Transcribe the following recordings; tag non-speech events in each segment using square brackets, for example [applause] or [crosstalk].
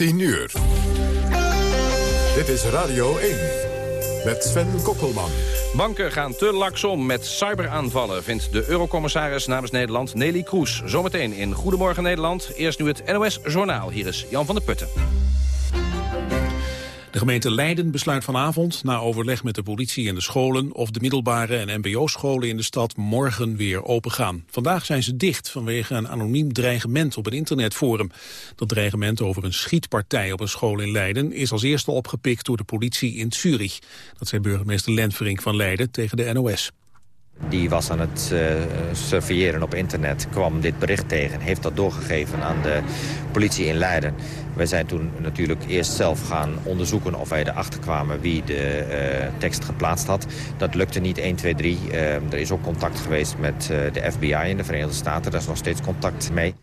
10 uur. Dit is Radio 1 met Sven Kokkelman. Banken gaan te laks om met cyberaanvallen, vindt de eurocommissaris namens Nederland Nelly Kroes. Zometeen in Goedemorgen Nederland. Eerst nu het NOS Journaal. Hier is Jan van der Putten. De gemeente Leiden besluit vanavond, na overleg met de politie en de scholen... of de middelbare en mbo-scholen in de stad morgen weer opengaan. Vandaag zijn ze dicht vanwege een anoniem dreigement op een internetforum. Dat dreigement over een schietpartij op een school in Leiden... is als eerste opgepikt door de politie in Zurich. Dat zei burgemeester Lentverink van Leiden tegen de NOS. Die was aan het uh, surveilleren op internet, kwam dit bericht tegen... heeft dat doorgegeven aan de politie in Leiden. Wij zijn toen natuurlijk eerst zelf gaan onderzoeken of wij erachter kwamen... wie de uh, tekst geplaatst had. Dat lukte niet 1, 2, 3. Uh, er is ook contact geweest met uh, de FBI in de Verenigde Staten. Daar is nog steeds contact mee.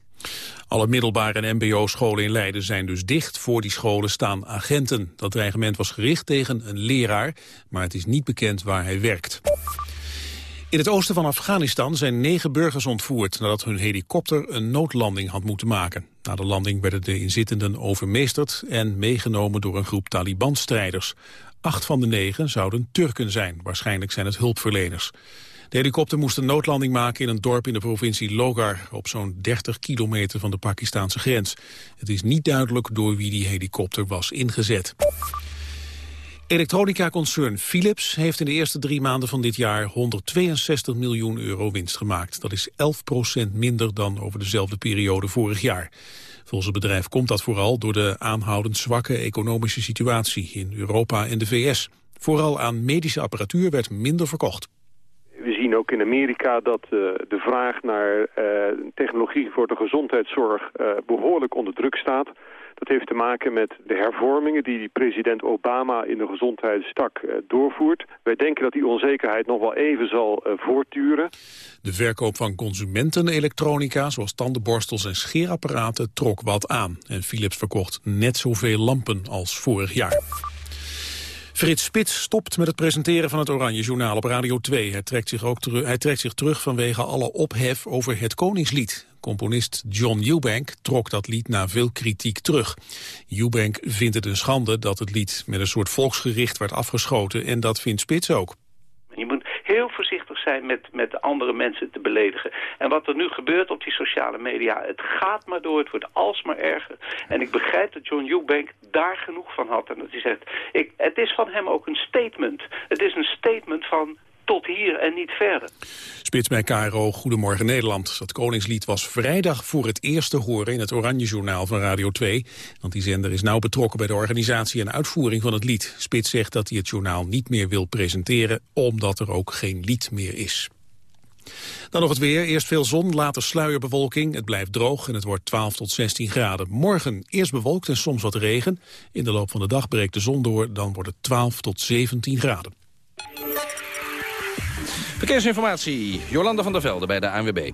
Alle middelbare en mbo-scholen in Leiden zijn dus dicht. Voor die scholen staan agenten. Dat dreigement was gericht tegen een leraar, maar het is niet bekend waar hij werkt. In het oosten van Afghanistan zijn negen burgers ontvoerd... nadat hun helikopter een noodlanding had moeten maken. Na de landing werden de inzittenden overmeesterd... en meegenomen door een groep Taliban-strijders. Acht van de negen zouden Turken zijn. Waarschijnlijk zijn het hulpverleners. De helikopter moest een noodlanding maken in een dorp in de provincie Logar... op zo'n 30 kilometer van de Pakistanse grens. Het is niet duidelijk door wie die helikopter was ingezet. Elektronica-concern Philips heeft in de eerste drie maanden van dit jaar 162 miljoen euro winst gemaakt. Dat is 11 procent minder dan over dezelfde periode vorig jaar. Volgens het bedrijf komt dat vooral door de aanhoudend zwakke economische situatie in Europa en de VS. Vooral aan medische apparatuur werd minder verkocht. We zien ook in Amerika dat uh, de vraag naar uh, technologie voor de gezondheidszorg uh, behoorlijk onder druk staat. Dat heeft te maken met de hervormingen die president Obama in de gezondheidstak uh, doorvoert. Wij denken dat die onzekerheid nog wel even zal uh, voortduren. De verkoop van consumentenelektronica, zoals tandenborstels en scheerapparaten, trok wat aan. En Philips verkocht net zoveel lampen als vorig jaar. Frits Spits stopt met het presenteren van het Oranje Journaal op Radio 2. Hij trekt zich, ook hij trekt zich terug vanwege alle ophef over het Koningslied. Componist John Eubank trok dat lied na veel kritiek terug. Eubank vindt het een schande dat het lied met een soort volksgericht werd afgeschoten... en dat vindt Spits ook. Je moet heel voorzichtig zijn met, met andere mensen te beledigen. En wat er nu gebeurt op die sociale media, het gaat maar door, het wordt alsmaar erger. En ik begrijp dat John Eubank daar genoeg van had. En dat hij zegt, ik, het is van hem ook een statement. Het is een statement van tot hier en niet verder. Spits bij KRO, Goedemorgen Nederland. Dat Koningslied was vrijdag voor het eerst te horen in het Oranje Journaal van Radio 2. Want die zender is nauw betrokken bij de organisatie en uitvoering van het lied. Spits zegt dat hij het journaal niet meer wil presenteren, omdat er ook geen lied meer is. Dan nog het weer. Eerst veel zon, later sluierbewolking. Het blijft droog en het wordt 12 tot 16 graden. Morgen eerst bewolkt en soms wat regen. In de loop van de dag breekt de zon door. Dan wordt het 12 tot 17 graden. Verkeersinformatie, Jolanda van der Velde bij de ANWB.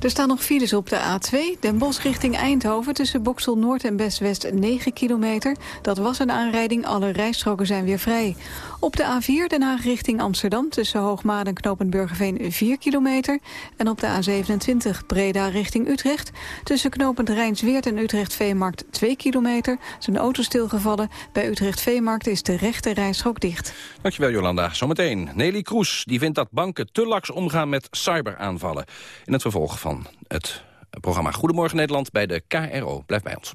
Er staan nog files op de A2, Den Bosch richting Eindhoven... tussen Boksel Noord en Best-West 9 kilometer. Dat was een aanrijding, alle rijstroken zijn weer vrij. Op de A4 Den Haag richting Amsterdam... tussen Hoogmaat en Knopenburgerveen 4 kilometer. En op de A27 Breda richting Utrecht... tussen Knopend Rijnsweert en Utrecht-Veemarkt 2 kilometer. Zijn auto stilgevallen. Bij Utrecht-Veemarkt is de rechte rijstrook dicht. Dankjewel Jolanda. Zometeen Nelly Kroes die vindt dat banken te laks omgaan met cyberaanvallen. In het vervolg van het programma Goedemorgen Nederland bij de KRO. Blijf bij ons.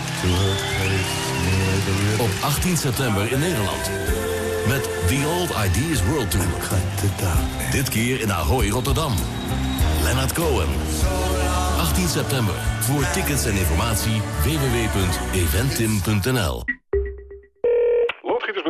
Op 18 september in Nederland. Met The Old Ideas World Tour. Dit keer in Ahoy, Rotterdam. Leonard Cohen. 18 september. Voor tickets en informatie www.eventim.nl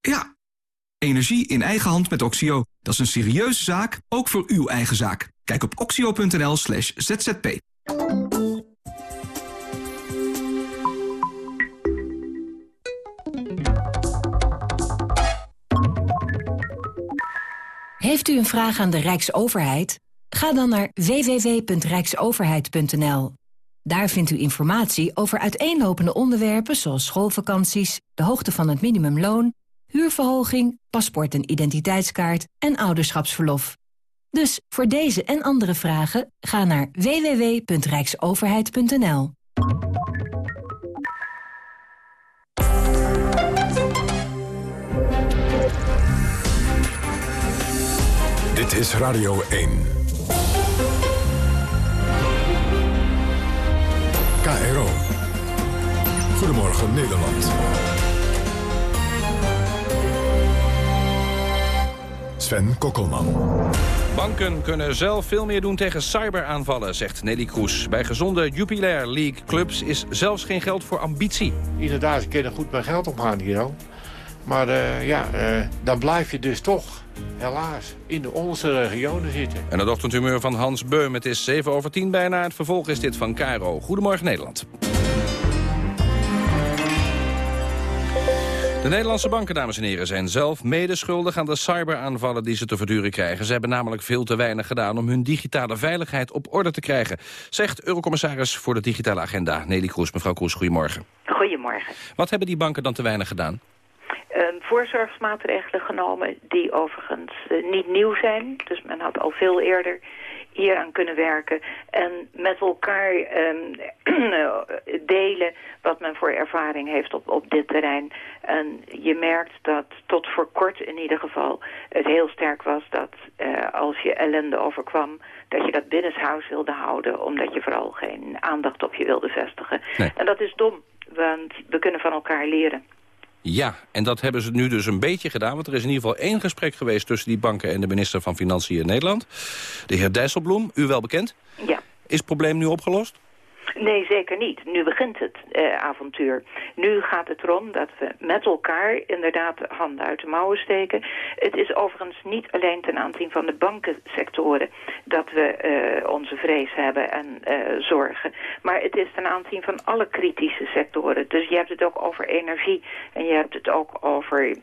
Ja. Energie in eigen hand met Oxio. Dat is een serieuze zaak, ook voor uw eigen zaak. Kijk op oxio.nl slash zzp. Heeft u een vraag aan de Rijksoverheid? Ga dan naar www.rijksoverheid.nl. Daar vindt u informatie over uiteenlopende onderwerpen zoals schoolvakanties, de hoogte van het minimumloon, huurverhoging, paspoort en identiteitskaart en ouderschapsverlof. Dus voor deze en andere vragen ga naar www.rijksoverheid.nl. Dit is Radio 1. KRO. Goedemorgen Nederland. Sven Kokkelman. Banken kunnen zelf veel meer doen tegen cyberaanvallen, zegt Nelly Kroes. Bij gezonde Jupiler League clubs is zelfs geen geld voor ambitie. Inderdaad, ze kunnen goed met geld omgaan hier ook. Maar uh, ja, uh, dan blijf je dus toch, helaas, in de onderste regionen zitten. En het ochtendhumeur van Hans Beum. Het is 7 over 10 bijna. Het vervolg is dit van Caro. Goedemorgen Nederland. De Nederlandse banken, dames en heren, zijn zelf medeschuldig aan de cyberaanvallen die ze te verduren krijgen. Ze hebben namelijk veel te weinig gedaan om hun digitale veiligheid op orde te krijgen, zegt Eurocommissaris voor de digitale agenda, Nelly Kroes. Mevrouw Kroes, goedemorgen. Goedemorgen. Wat hebben die banken dan te weinig gedaan? Uh, voorzorgsmaatregelen genomen die overigens uh, niet nieuw zijn. Dus men had al veel eerder hier aan kunnen werken. En met elkaar um, [clears throat] delen wat men voor ervaring heeft op, op dit terrein. En je merkt dat tot voor kort in ieder geval het heel sterk was dat uh, als je ellende overkwam... dat je dat binnenshuis wilde houden... omdat je vooral geen aandacht op je wilde vestigen. Nee. En dat is dom, want we kunnen van elkaar leren. Ja, en dat hebben ze nu dus een beetje gedaan. Want er is in ieder geval één gesprek geweest tussen die banken en de minister van Financiën in Nederland. De heer Dijsselbloem, u wel bekend. Ja. Is het probleem nu opgelost? Nee, zeker niet. Nu begint het uh, avontuur. Nu gaat het erom dat we met elkaar inderdaad handen uit de mouwen steken. Het is overigens niet alleen ten aanzien van de bankensectoren dat we uh, onze vrees hebben en uh, zorgen. Maar het is ten aanzien van alle kritische sectoren. Dus je hebt het ook over energie en je hebt het ook over...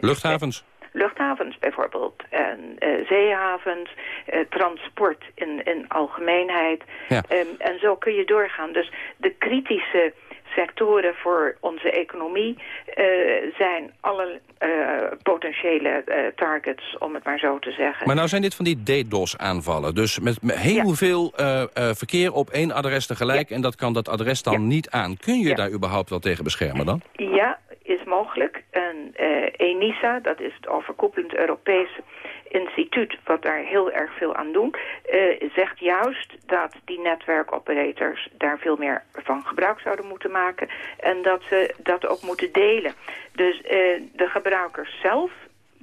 Luchthavens? Luchthavens bijvoorbeeld, en uh, zeehavens, uh, transport in, in algemeenheid. Ja. Um, en zo kun je doorgaan. Dus de kritische sectoren voor onze economie uh, zijn alle potentiële targets, om het maar zo te zeggen. Maar nou zijn dit van die DDoS-aanvallen. Dus met, met heel Ja. veel verkeer op één adres tegelijk... en dat kan dat adres dan niet aan. Kun je daar überhaupt wel tegen beschermen dan? Ja, is mogelijk. En uh, ENISA, dat is het overkoepelend Europese instituut... wat daar heel erg veel aan doet, uh, zegt juist dat die netwerkoperators... daar veel meer van gebruik zouden moeten maken... en dat ze dat ook moeten delen. Dus uh, de gebruikers zelf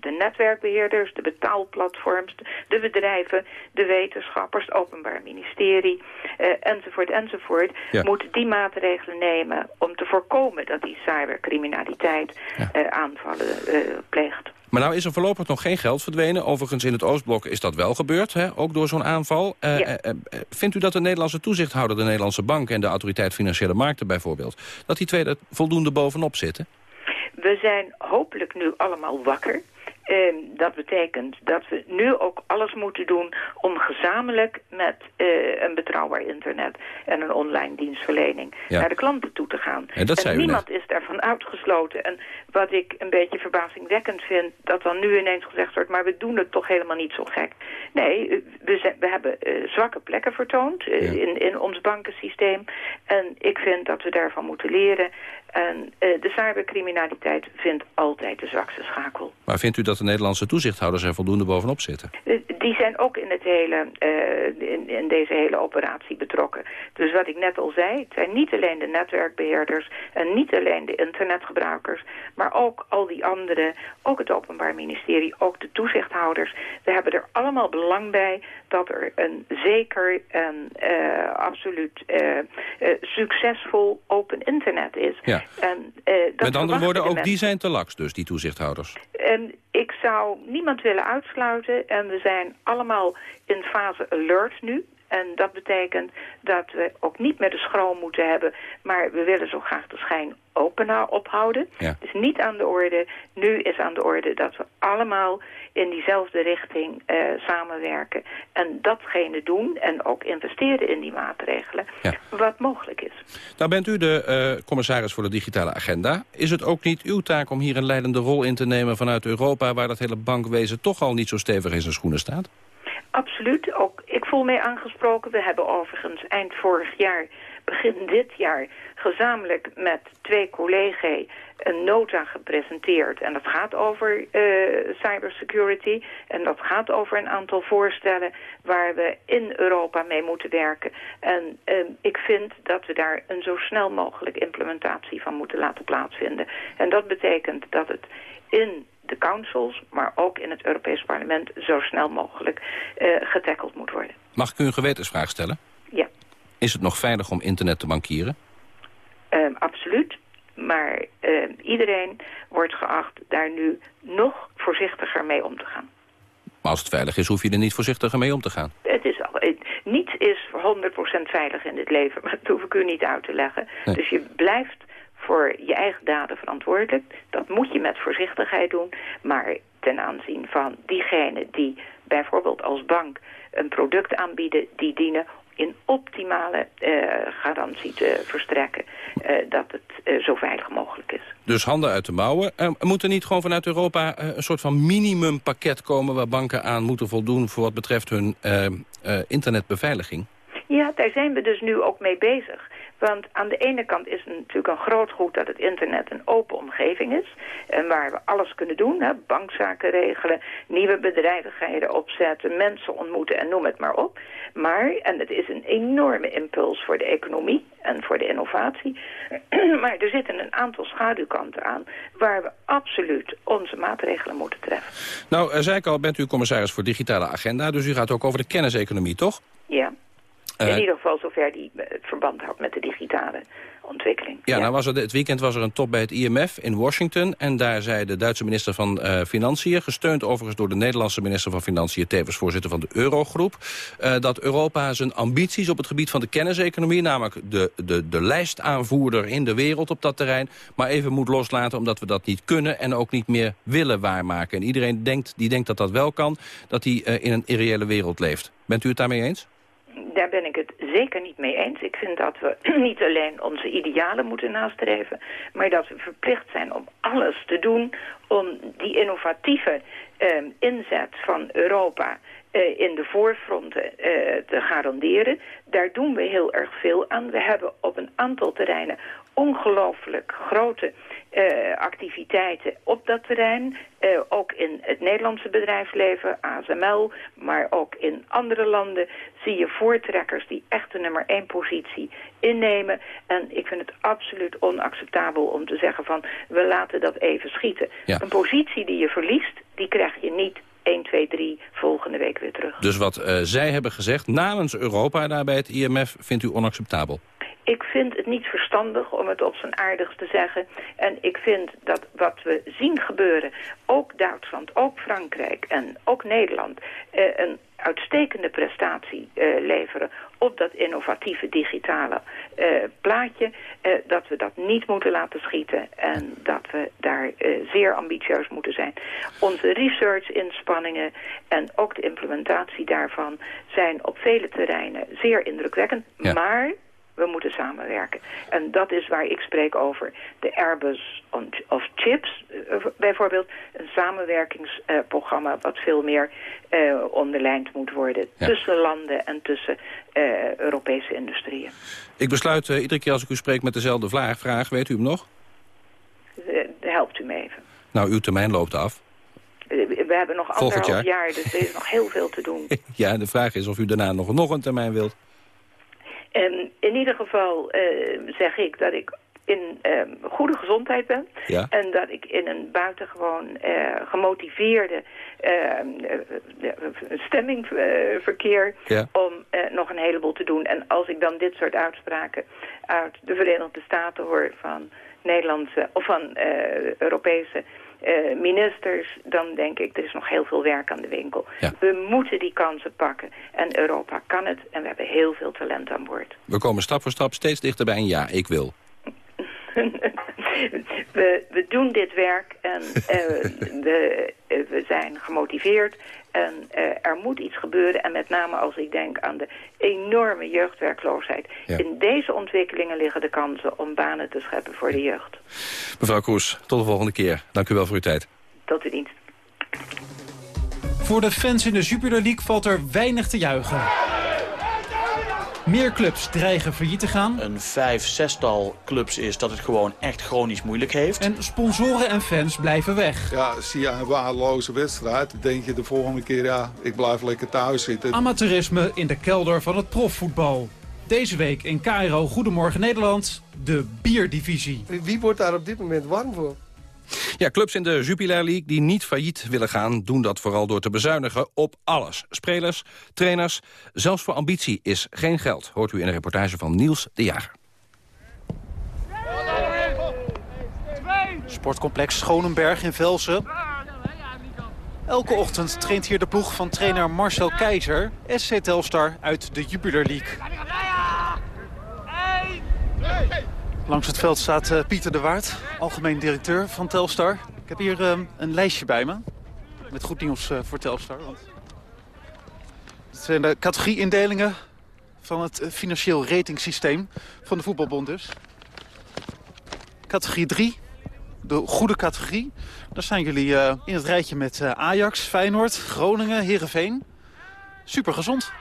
de netwerkbeheerders, de betaalplatforms, de bedrijven, de wetenschappers, het openbaar ministerie, uh, enzovoort, enzovoort, Ja. moeten die maatregelen nemen om te voorkomen dat die cybercriminaliteit uh, aanvallen uh, pleegt. Maar nou is er voorlopig nog geen geld verdwenen. Overigens in het Oostblok is dat wel gebeurd, hè? ook door zo'n aanval. Eh, Ja. eh, eh, vindt u dat de Nederlandse toezichthouder, de Nederlandse Bank... en de Autoriteit Financiële Markten bijvoorbeeld... dat die twee er voldoende bovenop zitten? We zijn hopelijk nu allemaal wakker. Uh, dat betekent dat we nu ook alles moeten doen om gezamenlijk met uh, een betrouwbaar internet en een online dienstverlening Ja. naar de klanten toe te gaan. Ja, dat zei u niemand is daarvan uitgesloten. En wat ik een beetje verbazingwekkend vind, dat dan nu ineens gezegd wordt, maar we doen het toch helemaal niet zo gek. Nee, uh, we, zijn, we hebben uh, zwakke plekken vertoond Ja. in, in ons bankensysteem. En ik vind dat we daarvan moeten leren. En de cybercriminaliteit vindt altijd de zwakste schakel. Maar vindt u dat de Nederlandse toezichthouders er voldoende bovenop zitten? Uh, die zijn ook in, het hele, uh, in, in, deze hele operatie betrokken. Dus wat ik net al zei, het zijn niet alleen de netwerkbeheerders... en niet alleen de internetgebruikers... maar ook al die anderen, ook het Openbaar Ministerie, ook de toezichthouders. We hebben er allemaal belang bij dat er een zeker en absoluut succesvol open internet is... Ja. En, uh, Met andere woorden, ook die zijn te laks dus, die toezichthouders? En ik zou niemand willen uitsluiten. En we zijn allemaal in fase alert nu. En dat betekent dat we ook niet meer de schroom moeten hebben... maar we willen zo graag de schijn open ophouden. Ja. Dus niet aan de orde. Nu is aan de orde dat we allemaal in diezelfde richting uh, samenwerken. En datgene doen en ook investeren in die maatregelen... Ja. wat mogelijk is. Nou bent u de uh, commissaris voor de digitale agenda. Is het ook niet uw taak om hier een leidende rol in te nemen vanuit Europa... waar dat hele bankwezen toch al niet zo stevig in zijn schoenen staat? Absoluut. Ook ik voel mij aangesproken. We hebben overigens eind vorig jaar, begin dit jaar... gezamenlijk met twee collega's een nota gepresenteerd. En dat gaat over uh, cybersecurity. En dat gaat over een aantal voorstellen waar we in Europa mee moeten werken. En uh, ik vind dat we daar een zo snel mogelijk implementatie van moeten laten plaatsvinden. En dat betekent dat het in de councils, maar ook in het Europees Parlement zo snel mogelijk uh, getackeld moet worden. Mag ik u een gewetensvraag stellen? Ja. Is het nog veilig om internet te bankieren? Uh, absoluut. Maar uh, iedereen wordt geacht daar nu nog voorzichtiger mee om te gaan. Maar als het veilig is, hoef je er niet voorzichtiger mee om te gaan. Het is al, het, niets is 100% veilig in dit leven, maar [laughs] dat hoef ik u niet uit te leggen. Nee. Dus je blijft voor je eigen daden verantwoordelijk. Dat moet je met voorzichtigheid doen. Maar ten aanzien van diegenen die bijvoorbeeld als bank een product aanbieden... die dienen in optimale uh, garantie te verstrekken uh, dat het uh, zo veilig mogelijk is. Dus handen uit de mouwen. moet er niet gewoon vanuit Europa een soort van minimumpakket komen... waar banken aan moeten voldoen voor wat betreft hun internetbeveiliging? Ja, daar zijn we dus nu ook mee bezig. Want aan de ene kant is het natuurlijk een groot goed dat het internet een open omgeving is. En waar we alles kunnen doen. Hè, bankzaken regelen, nieuwe bedrijvigheden opzetten, mensen ontmoeten en noem het maar op. Maar, en het is een enorme impuls voor de economie en voor de innovatie. [clears throat] maar er zitten een aantal schaduwkanten aan waar we absoluut onze maatregelen moeten treffen. Nou, zei ik al, bent u commissaris voor digitale agenda. Dus u gaat ook over de kenniseconomie, toch? Ja. Uh, in ieder geval zover die het verband houdt met de digitale ontwikkeling. Ja, Nou was er, het weekend was er een top bij het IMF in Washington. En daar zei de Duitse minister van uh, Financiën... gesteund overigens door de Nederlandse minister van Financiën... tevens voorzitter van de Eurogroep... Uh, dat Europa zijn ambities op het gebied van de kenniseconomie... namelijk de, de, de lijstaanvoerder in de wereld op dat terrein... maar even moet loslaten omdat we dat niet kunnen... en ook niet meer willen waarmaken. En iedereen denkt, die denkt dat dat wel kan... dat hij uh, in een irreële wereld leeft. Bent u het daarmee eens? Daar ben ik het zeker niet mee eens. Ik vind dat we [clears throat] niet alleen onze idealen moeten nastreven... maar dat we verplicht zijn om alles te doen... om die innovatieve uh, inzet van Europa uh, in de voorfronten uh, te garanderen. Daar doen we heel erg veel aan. We hebben op een aantal terreinen ongelooflijk grote uh, activiteiten op dat terrein. Uh, ook in het Nederlandse bedrijfsleven, ASML, maar ook in andere landen zie je voortrekkers die echt de nummer één positie innemen. En ik vind het absoluut onacceptabel om te zeggen van we laten dat even schieten. Ja. Een positie die je verliest, die krijg je niet 1, 2, 3 volgende week weer terug. Dus wat uh, zij hebben gezegd namens Europa daar bij het IMF vindt u onacceptabel? Ik vind het niet verstandig om het op zijn aardigst te zeggen. En ik vind dat wat we zien gebeuren, ook Duitsland, ook Frankrijk en ook Nederland... Uh, een uitstekende prestatie uh, leveren op dat innovatieve digitale uh, plaatje. Dat we dat niet moeten laten schieten en dat we daar zeer ambitieus moeten zijn. Onze research-inspanningen en ook de implementatie daarvan zijn op vele terreinen zeer indrukwekkend. Ja. Maar we moeten samenwerken. En dat is waar ik spreek over de Airbus of Chips, uh, bijvoorbeeld. Een samenwerkingsprogramma wat veel meer uh, onderlijnd moet worden... tussen landen en tussen uh, Europese industrieën. Ik besluit iedere keer als ik u spreek met dezelfde vraag. vraag weet u hem nog? helpt u me even. Nou, uw termijn loopt af. We hebben nog Volgend anderhalf jaar. jaar, dus er is nog heel veel te doen. [laughs] ja, de vraag is of u daarna nog, nog een termijn wilt. En in ieder geval uh, zeg ik dat ik in uh, goede gezondheid ben. Ja. En dat ik in een buitengewoon uh, gemotiveerde stemming verkeer... Ja. om nog een heleboel te doen. En als ik dan dit soort uitspraken uit de Verenigde Staten hoor... van Nederlandse of van Europese uh, ministers, dan denk ik, er is nog heel veel werk aan de winkel. Ja. We moeten die kansen pakken. En Europa kan het. En we hebben heel veel talent aan boord. We komen stap voor stap steeds dichter bij een ja, ik wil. [laughs] we, we doen dit werk en uh, we, uh, we zijn gemotiveerd. En uh, er moet iets gebeuren. En met name als ik denk aan de enorme jeugdwerkloosheid. Ja. In deze ontwikkelingen liggen de kansen om banen te scheppen voor de jeugd. Mevrouw Kroes, tot de volgende keer. Dank u wel voor uw tijd. Tot uw dienst. Voor de fans in de Jupiler League valt er weinig te juichen. Meer clubs dreigen failliet te gaan. Een vijf, zestal clubs is dat het gewoon echt chronisch moeilijk heeft. En sponsoren en fans blijven weg. Ja, zie je een waardeloze wedstrijd, denk je de volgende keer, ja, ik blijf lekker thuis zitten. Amateurisme in de kelder van het profvoetbal. Deze week in Cairo, Goedemorgen Nederland, de bierdivisie. Wie wordt daar op dit moment warm voor? Ja, clubs in de Jupiler League die niet failliet willen gaan... doen dat vooral door te bezuinigen op alles. Spelers, trainers, zelfs voor ambitie is geen geld. Hoort u in een reportage van Niels de Jager. Sportcomplex Schonenberg in Velsen. Elke ochtend traint hier de ploeg van trainer Marcel Keizer... SC Telstar uit de Jupiler League. Langs het veld staat uh, Pieter de Waard, algemeen directeur van Telstar. Ik heb hier uh, een lijstje bij me. Met goed nieuws uh, voor Telstar. Want het zijn de categorie-indelingen van het financieel ratingsysteem van de voetbalbond dus. Categorie 3, de goede categorie. Daar staan jullie in het rijtje met Ajax, Feyenoord, Groningen, Heerenveen. Super gezond.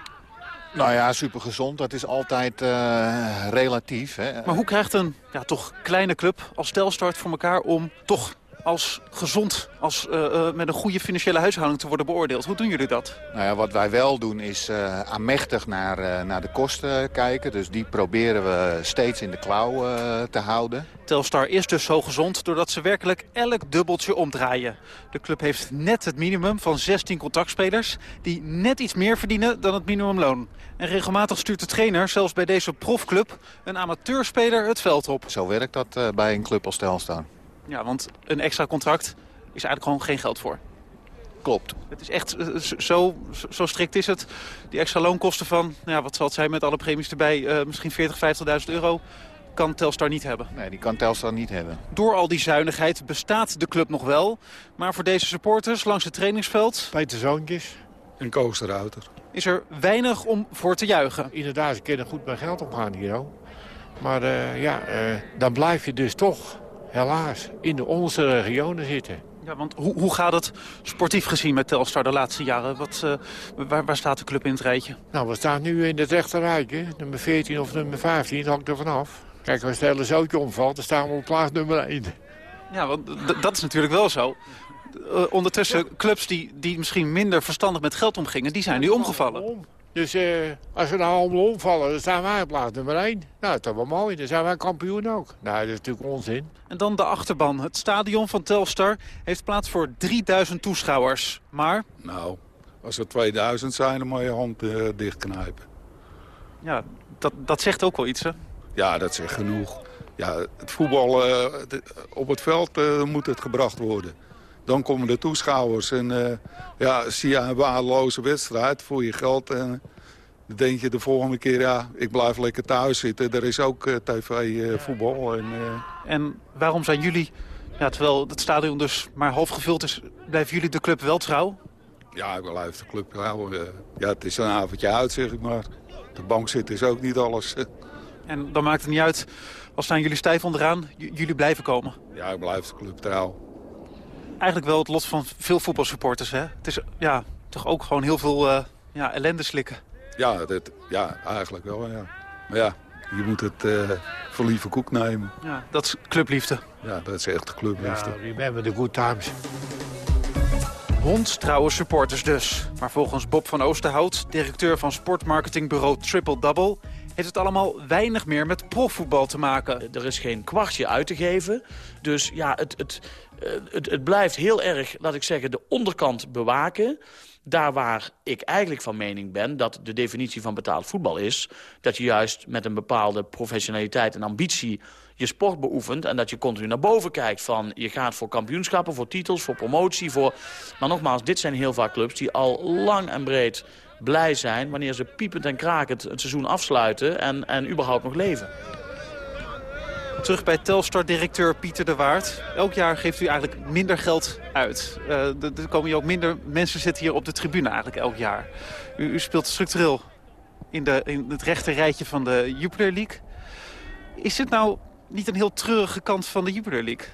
Nou ja, super gezond. Dat is altijd uh, relatief. Hè. Maar hoe krijgt een ja, toch kleine club als Telstar voor elkaar om toch als gezond, als, uh, uh, met een goede financiële huishouding te worden beoordeeld? Hoe doen jullie dat? Nou ja, wat wij wel doen is aanmächtig naar, naar de kosten kijken. Dus die proberen we steeds in de klauw te houden. Telstar is dus zo gezond doordat ze werkelijk elk dubbeltje omdraaien. De club heeft net het minimum van 16 contactspelers... die net iets meer verdienen dan het minimumloon. En regelmatig stuurt de trainer, zelfs bij deze profclub... een amateurspeler het veld op. Zo werkt dat uh, bij een club als Telstar. Ja, want een extra contract is eigenlijk gewoon geen geld voor. Klopt. Het is echt uh, zo, zo strikt is het. Die extra loonkosten van, nou ja, wat zal het zijn met alle premies erbij... Uh, misschien 40, 50.000 euro kan Telstar niet hebben. Nee, die kan Telstar niet hebben. Door al die zuinigheid bestaat de club nog wel. Maar voor deze supporters langs het trainingsveld... Peter Zoontjes. En Koos Router. Is er weinig om voor te juichen. Inderdaad, ze kunnen goed met geld omgaan hier. Maar uh, ja, uh, dan blijf je dus toch, helaas, in de onderste regionen zitten. Ja, want hoe, hoe gaat het sportief gezien met Telstar de laatste jaren? Wat, uh, waar, waar, staat de club in het rijtje? Nou, we staan nu in het rechte rijtje. Nummer 14 of nummer 15, hangt er vanaf. Kijk, als het hele zootje omvalt, dan staan we op plaats nummer 1. Ja, want dat is natuurlijk wel zo. Uh, ondertussen, clubs die, die misschien minder verstandig met geld omgingen, die zijn nu omgevallen. Dus uh, als we nou allemaal omvallen, dan staan wij op plaats nummer 1. Nou, dat is toch wel mooi. Dan zijn wij kampioen ook. Nou, dat is natuurlijk onzin. En dan de achterban. Het stadion van Telstar heeft plaats voor 3000 toeschouwers. Maar... Nou, als er 2000 zijn, dan moet je hand uh, dichtknijpen. Ja, dat, dat zegt ook wel iets, hè? Ja, dat zegt genoeg. Ja, het voetbal uh, de, op het veld uh, moet het gebracht worden. Dan komen de toeschouwers en uh, ja, zie je een waardeloze wedstrijd voor je geld. En dan denk je de volgende keer, ja, ik blijf lekker thuis zitten. Er is ook tv-voetbal. en, en waarom zijn jullie, ja, terwijl het stadion dus maar half gevuld is... blijven jullie de club wel trouw? Ja, ik blijf de club trouw. ja, het is een avondje uit, zeg ik maar. De bank zitten is ook niet alles. [laughs] En dan maakt het niet uit, als staan jullie stijf onderaan, jullie blijven komen. Ja, ik blijf de club trouw. Eigenlijk wel het lot van veel voetbalsupporters, hè? Het is ja, toch ook gewoon heel veel uh, ja, ellende slikken. Ja, dit, ja, eigenlijk wel, ja. Maar ja, je moet het uh, voor lieve koek nemen. Ja, dat is clubliefde. Ja, dat is echt clubliefde. Ja, remember the good times. Hondstrouwe supporters dus. Maar volgens Bob van Oosterhout, directeur van sportmarketingbureau Triple Double... heeft het allemaal weinig meer met profvoetbal te maken. Er is geen kwartje uit te geven. Dus ja, het, het, het, het blijft heel erg, laat ik zeggen, de onderkant bewaken... Daar waar ik eigenlijk van mening ben dat de definitie van betaald voetbal is... dat je juist met een bepaalde professionaliteit en ambitie je sport beoefent... en dat je continu naar boven kijkt van je gaat voor kampioenschappen, voor titels, voor promotie. Voor... Maar nogmaals, dit zijn heel vaak clubs die al lang en breed blij zijn... wanneer ze piepend en krakend het seizoen afsluiten en, en überhaupt nog leven. Terug bij Telstar-directeur Pieter de Waard. Elk jaar geeft u eigenlijk minder geld uit. Er komen hier ook minder mensen zitten hier op de tribune eigenlijk elk jaar. U, u speelt structureel in, de, in het rechte rijtje van de Jupiler League. Is dit nou niet een heel treurige kant van de Jupiler League?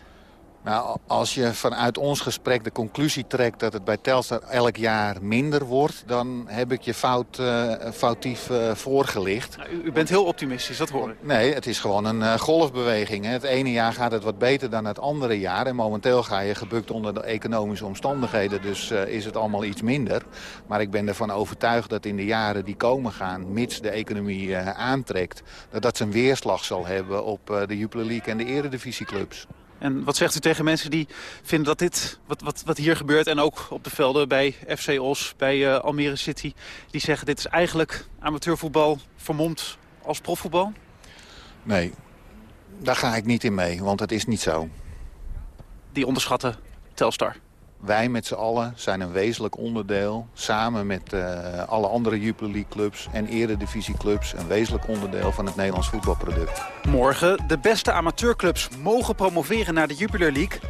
Nou, als je vanuit ons gesprek de conclusie trekt dat het bij Telstar elk jaar minder wordt... dan heb ik je fout, uh, foutief uh, voorgelicht. Nou, u, u, bent heel optimistisch, dat hoor ik. Nee, het is gewoon een uh, golfbeweging. Hè. Het ene jaar gaat het wat beter dan het andere jaar. En momenteel ga je gebukt onder de economische omstandigheden. Dus is het allemaal iets minder. Maar ik ben ervan overtuigd dat in de jaren die komen gaan... mits de economie aantrekt... dat dat zijn weerslag zal hebben op de Jupiler League en de eredivisieclubs. En wat zegt u tegen mensen die vinden dat dit, wat, wat, wat hier gebeurt... en ook op de velden bij FC Os, bij uh, Almere City... die zeggen dit is eigenlijk amateurvoetbal vermomd als profvoetbal? Nee, daar ga ik niet in mee, want het is niet zo. Die onderschatten Telstar? Wij met z'n allen zijn een wezenlijk onderdeel, samen met uh, alle andere Jupiler League clubs en eredivisieclubs, een wezenlijk onderdeel van het Nederlands voetbalproduct. Morgen, de beste amateurclubs mogen promoveren naar de Jupiler League,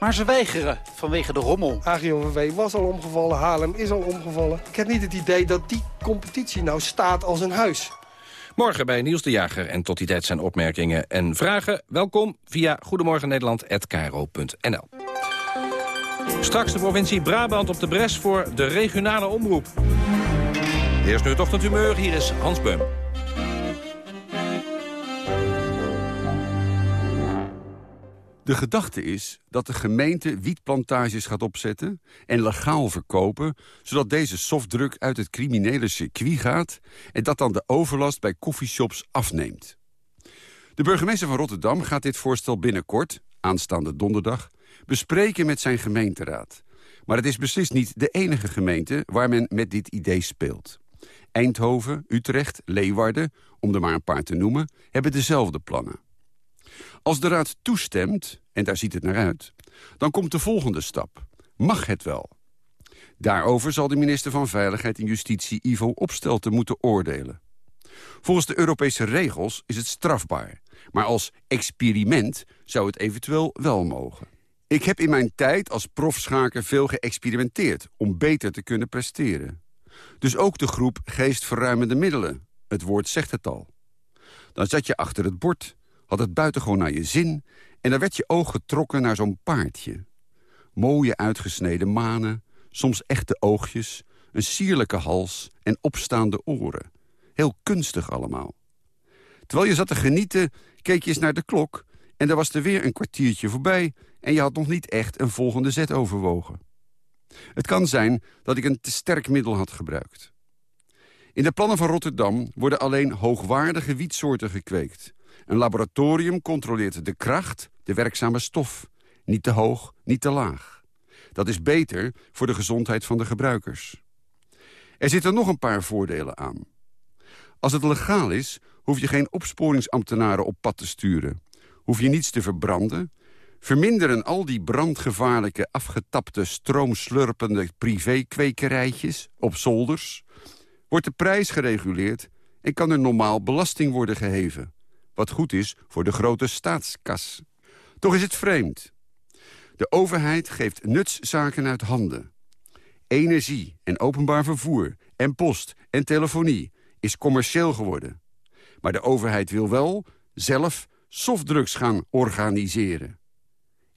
maar ze weigeren vanwege de rommel. AGOVV was al omgevallen, Haarlem is al omgevallen. Ik heb niet het idee dat die competitie nou staat als een huis. Morgen bij Niels de Jager en tot die tijd zijn opmerkingen en vragen. Welkom via goedemorgennederland.nl. Straks de provincie Brabant op de bres voor de regionale omroep. Eerst nu het ochtendhumeur, hier is Hans Beum. De gedachte is dat de gemeente wietplantages gaat opzetten en legaal verkopen... zodat deze softdruk uit het criminele circuit gaat... en dat dan de overlast bij coffeeshops afneemt. De burgemeester van Rotterdam gaat dit voorstel binnenkort, aanstaande donderdag bespreken met zijn gemeenteraad. Maar het is beslist niet de enige gemeente waar men met dit idee speelt. Eindhoven, Utrecht, Leeuwarden, om er maar een paar te noemen... hebben dezelfde plannen. Als de raad toestemt, en daar ziet het naar uit... dan komt de volgende stap. Mag het wel? Daarover zal de minister van Veiligheid en Justitie Ivo Opstelten moeten oordelen. Volgens de Europese regels is het strafbaar. Maar als experiment zou het eventueel wel mogen. Ik heb in mijn tijd als profschaker veel geëxperimenteerd... om beter te kunnen presteren. Dus ook de groep geestverruimende middelen. Het woord zegt het al. Dan zat je achter het bord, had het buitengewoon naar je zin... en dan werd je oog getrokken naar zo'n paardje. Mooie uitgesneden manen, soms echte oogjes... een sierlijke hals en opstaande oren. Heel kunstig allemaal. Terwijl je zat te genieten, keek je eens naar de klok... en er was er weer een kwartiertje voorbij en je had nog niet echt een volgende zet overwogen. Het kan zijn dat ik een te sterk middel had gebruikt. In de plannen van Rotterdam worden alleen hoogwaardige wietsoorten gekweekt. Een laboratorium controleert de kracht, de werkzame stof. Niet te hoog, niet te laag. Dat is beter voor de gezondheid van de gebruikers. Er zitten nog een paar voordelen aan. Als het legaal is, hoef je geen opsporingsambtenaren op pad te sturen. Hoef je niets te verbranden verminderen al die brandgevaarlijke, afgetapte, stroomslurpende privékwekerijtjes op zolders, wordt de prijs gereguleerd en kan er normaal belasting worden geheven. Wat goed is voor de grote staatskas. Toch is het vreemd. De overheid geeft nutszaken uit handen. Energie en openbaar vervoer en post en telefonie is commercieel geworden. Maar de overheid wil wel zelf softdrugs gaan organiseren.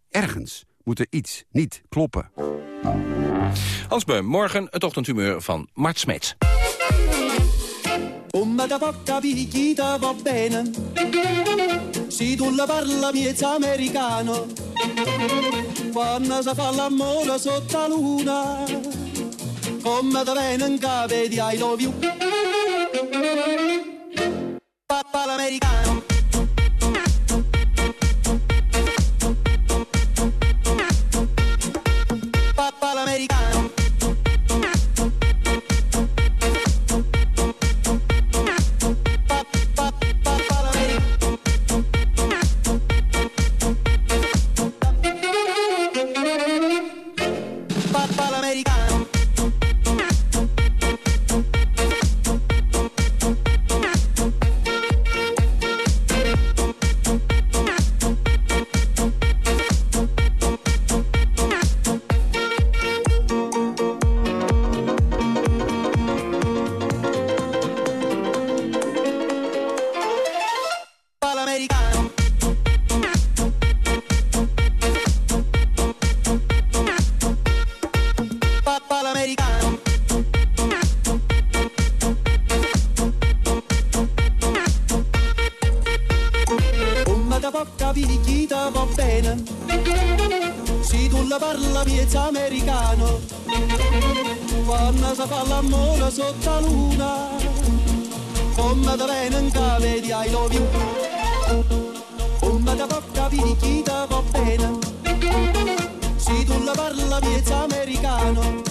Ergens moet er iets niet kloppen. Hans Beum, morgen het ochtendhumeur van Mart Smeets. Come da poca picchita va bene Se tu la parla miezza americano Quando si fa l'amore sotto la luna Come da bene in capo di I love you Papà l'americano picchita va bene. Se tu la parla miezza americano.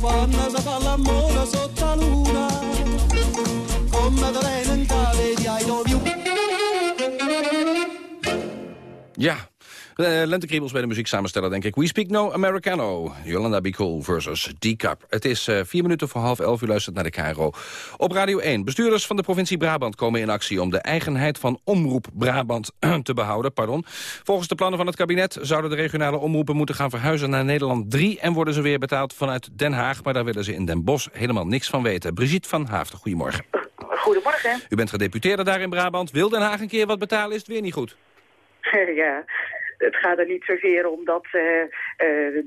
Quando si fa l'amore sotto la luna Come da bene in cave di I love you Ja, lentekriebels bij de muzieksamensteller, denk ik. We Speak No Americano. Yolanda Be Cool versus D-Cup. Het is uh, vier minuten voor half elf. U luistert naar de KRO. Op Radio 1. Bestuurders van de provincie Brabant komen in actie... om de eigenheid van Omroep Brabant [clears throat] te behouden. Pardon. Volgens de plannen van het kabinet... zouden de regionale omroepen moeten gaan verhuizen naar Nederland 3... en worden ze weer betaald vanuit Den Haag. Maar daar willen ze in Den Bosch helemaal niks van weten. Brigitte van Haafden, goedemorgen. Goedemorgen. U bent gedeputeerde daar in Brabant. Wil Den Haag een keer wat betalen, is het weer niet goed? [laughs] ja, het gaat er niet zozeer om dat, uh, uh,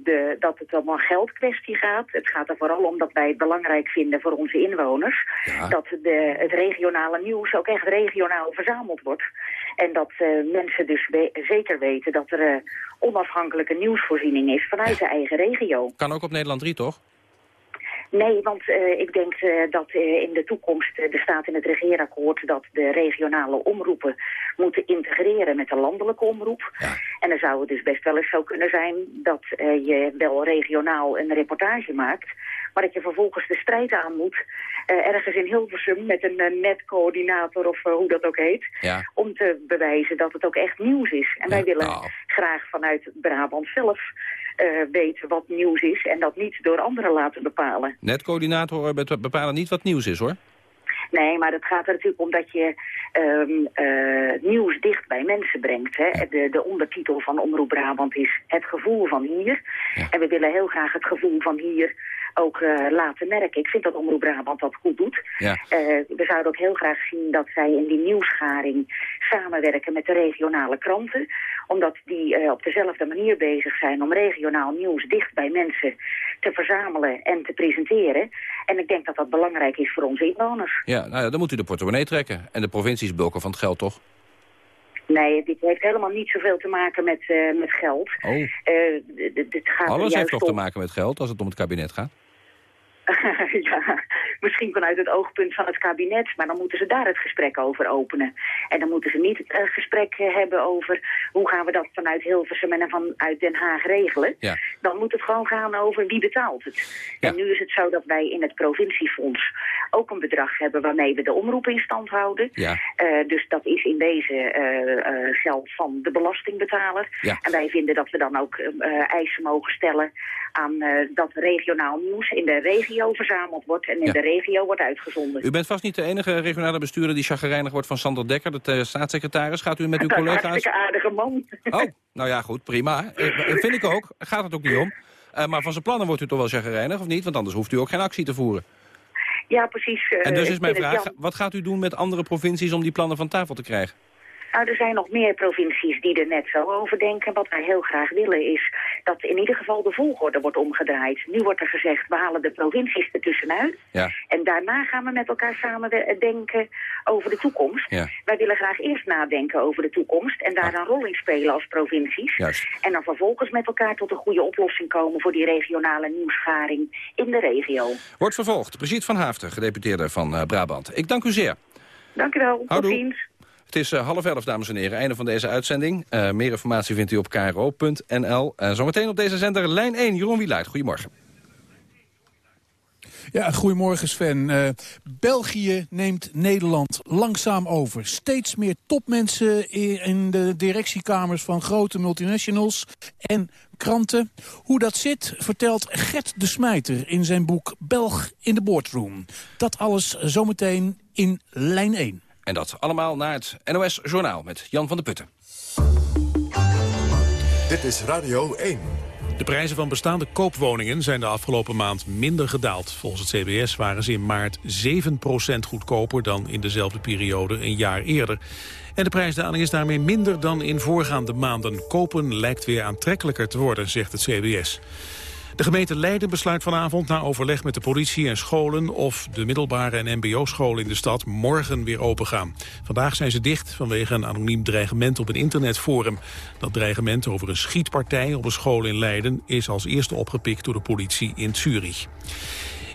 de, dat het een geldkwestie gaat. Het gaat er vooral om dat wij het belangrijk vinden voor onze inwoners... Ja. dat de, het regionale nieuws ook echt regionaal verzameld wordt. En dat uh, mensen dus we zeker weten dat er onafhankelijke nieuwsvoorziening is vanuit de eigen regio. Kan ook op Nederland 3, toch? Nee, want uh, ik denk uh, dat uh, in de toekomst, er staat in het regeerakkoord dat de regionale omroepen moeten integreren met de landelijke omroep. Ja. En dan zou het dus best wel eens zo kunnen zijn dat je wel regionaal een reportage maakt, maar dat je vervolgens de strijd aan moet, ergens in Hilversum met een netcoördinator of hoe dat ook heet, ja. om te bewijzen dat het ook echt nieuws is. En ja. wij willen oh. graag vanuit Brabant zelf weten wat nieuws is en dat niet door anderen laten bepalen. Netcoördinatoren bepalen niet wat nieuws is, hoor. Nee, maar het gaat er natuurlijk om dat je um, uh, nieuws dicht bij mensen brengt. Hè? Ja. De, de ondertitel van Omroep Brabant is het gevoel van hier. Ja. En we willen heel graag het gevoel van hier ook uh, laten merken. Ik vind dat Omroep Brabant dat goed doet. Ja. Uh, we zouden ook heel graag zien dat zij in die nieuwsgaring samenwerken met de regionale kranten. Omdat die uh, op dezelfde manier bezig zijn om regionaal nieuws dicht bij mensen te verzamelen en te presenteren. En ik denk dat dat belangrijk is voor onze inwoners. Ja, nou ja, dan moet u de portemonnee trekken. En de provincies bulken van het geld, toch? Nee, dit heeft helemaal niet zoveel te maken met, uh, met geld. Oh. Uh, dit gaat Alles heeft toch om... te maken met geld als het om het kabinet gaat? [laughs] ja, misschien vanuit het oogpunt van het kabinet, maar dan moeten ze daar het gesprek over openen. En dan moeten ze niet het uh, gesprek uh, hebben over hoe gaan we dat vanuit Hilversum en vanuit Den Haag regelen. Ja. Dan moet het gewoon gaan over wie betaalt het. Ja. En nu is het zo dat wij in het provinciefonds ook een bedrag hebben waarmee we de omroep in stand houden. Ja. Uh, dus dat is in deze geld van de belastingbetaler. En wij vinden dat we dan ook eisen mogen stellen aan dat regionaal nieuws in de regio verzameld wordt en in de regio wordt uitgezonden. U bent vast niet de enige regionale bestuurder die chagrijnig wordt van Sander Dekker, de uh, staatssecretaris. Gaat u met uw Dat is een collega's... hartstikke aardige man. Oh, nou ja, goed, prima. Uh, vind ik ook. Gaat het ook niet om. Uh, maar van zijn plannen wordt u toch wel chagrijnig, of niet? Want anders hoeft u ook geen actie te voeren. Ja, precies. eh, En dus is mijn vraag, wat gaat u doen met andere provincies om die plannen van tafel te krijgen? Nou, er zijn nog meer provincies die er net zo over denken. Wat wij heel graag willen is dat in ieder geval de volgorde wordt omgedraaid. Nu wordt er gezegd, we halen de provincies ertussenuit. Ja. En daarna gaan we met elkaar samen we- denken over de toekomst. Ja. Wij willen graag eerst nadenken over de toekomst en daar een rol in spelen als provincies. Juist. En dan vervolgens met elkaar tot een goede oplossing komen voor die regionale nieuwsgaring in de regio. Wordt vervolgd. Brigitte van Haafden, gedeputeerde van eh, Brabant. Ik dank u zeer. Dank u wel. Tot Houdoe. ziens. Het is eh, half elf, dames en heren. Einde van deze uitzending. Eh, meer informatie vindt u op kro.nl. Uh, zometeen op deze zender lijn 1. Jeroen Wielaert, goedemorgen. Ja, goedemorgen Sven. Eh, België neemt Nederland langzaam over. Steeds meer topmensen in de directiekamers van grote multinationals en kranten. Hoe dat zit, vertelt Gert de Smijter in zijn boek Belg in de Boardroom. Dat alles zometeen in lijn 1. En dat allemaal naar het NOS Journaal met Jan van der Putten. Dit is Radio 1. De prijzen van bestaande koopwoningen zijn de afgelopen maand minder gedaald. Volgens het CBS waren ze in maart 7% goedkoper dan in dezelfde periode een jaar eerder. En de prijsdaling is daarmee minder dan in voorgaande maanden. Kopen lijkt weer aantrekkelijker te worden, zegt het CBS. De gemeente Leiden besluit vanavond na overleg met de politie en scholen... of de middelbare en mbo-scholen in de stad morgen weer open gaan. Vandaag zijn ze dicht vanwege een anoniem dreigement op een internetforum. Dat dreigement over een schietpartij op een school in Leiden... is als eerste opgepikt door de politie in Zurich.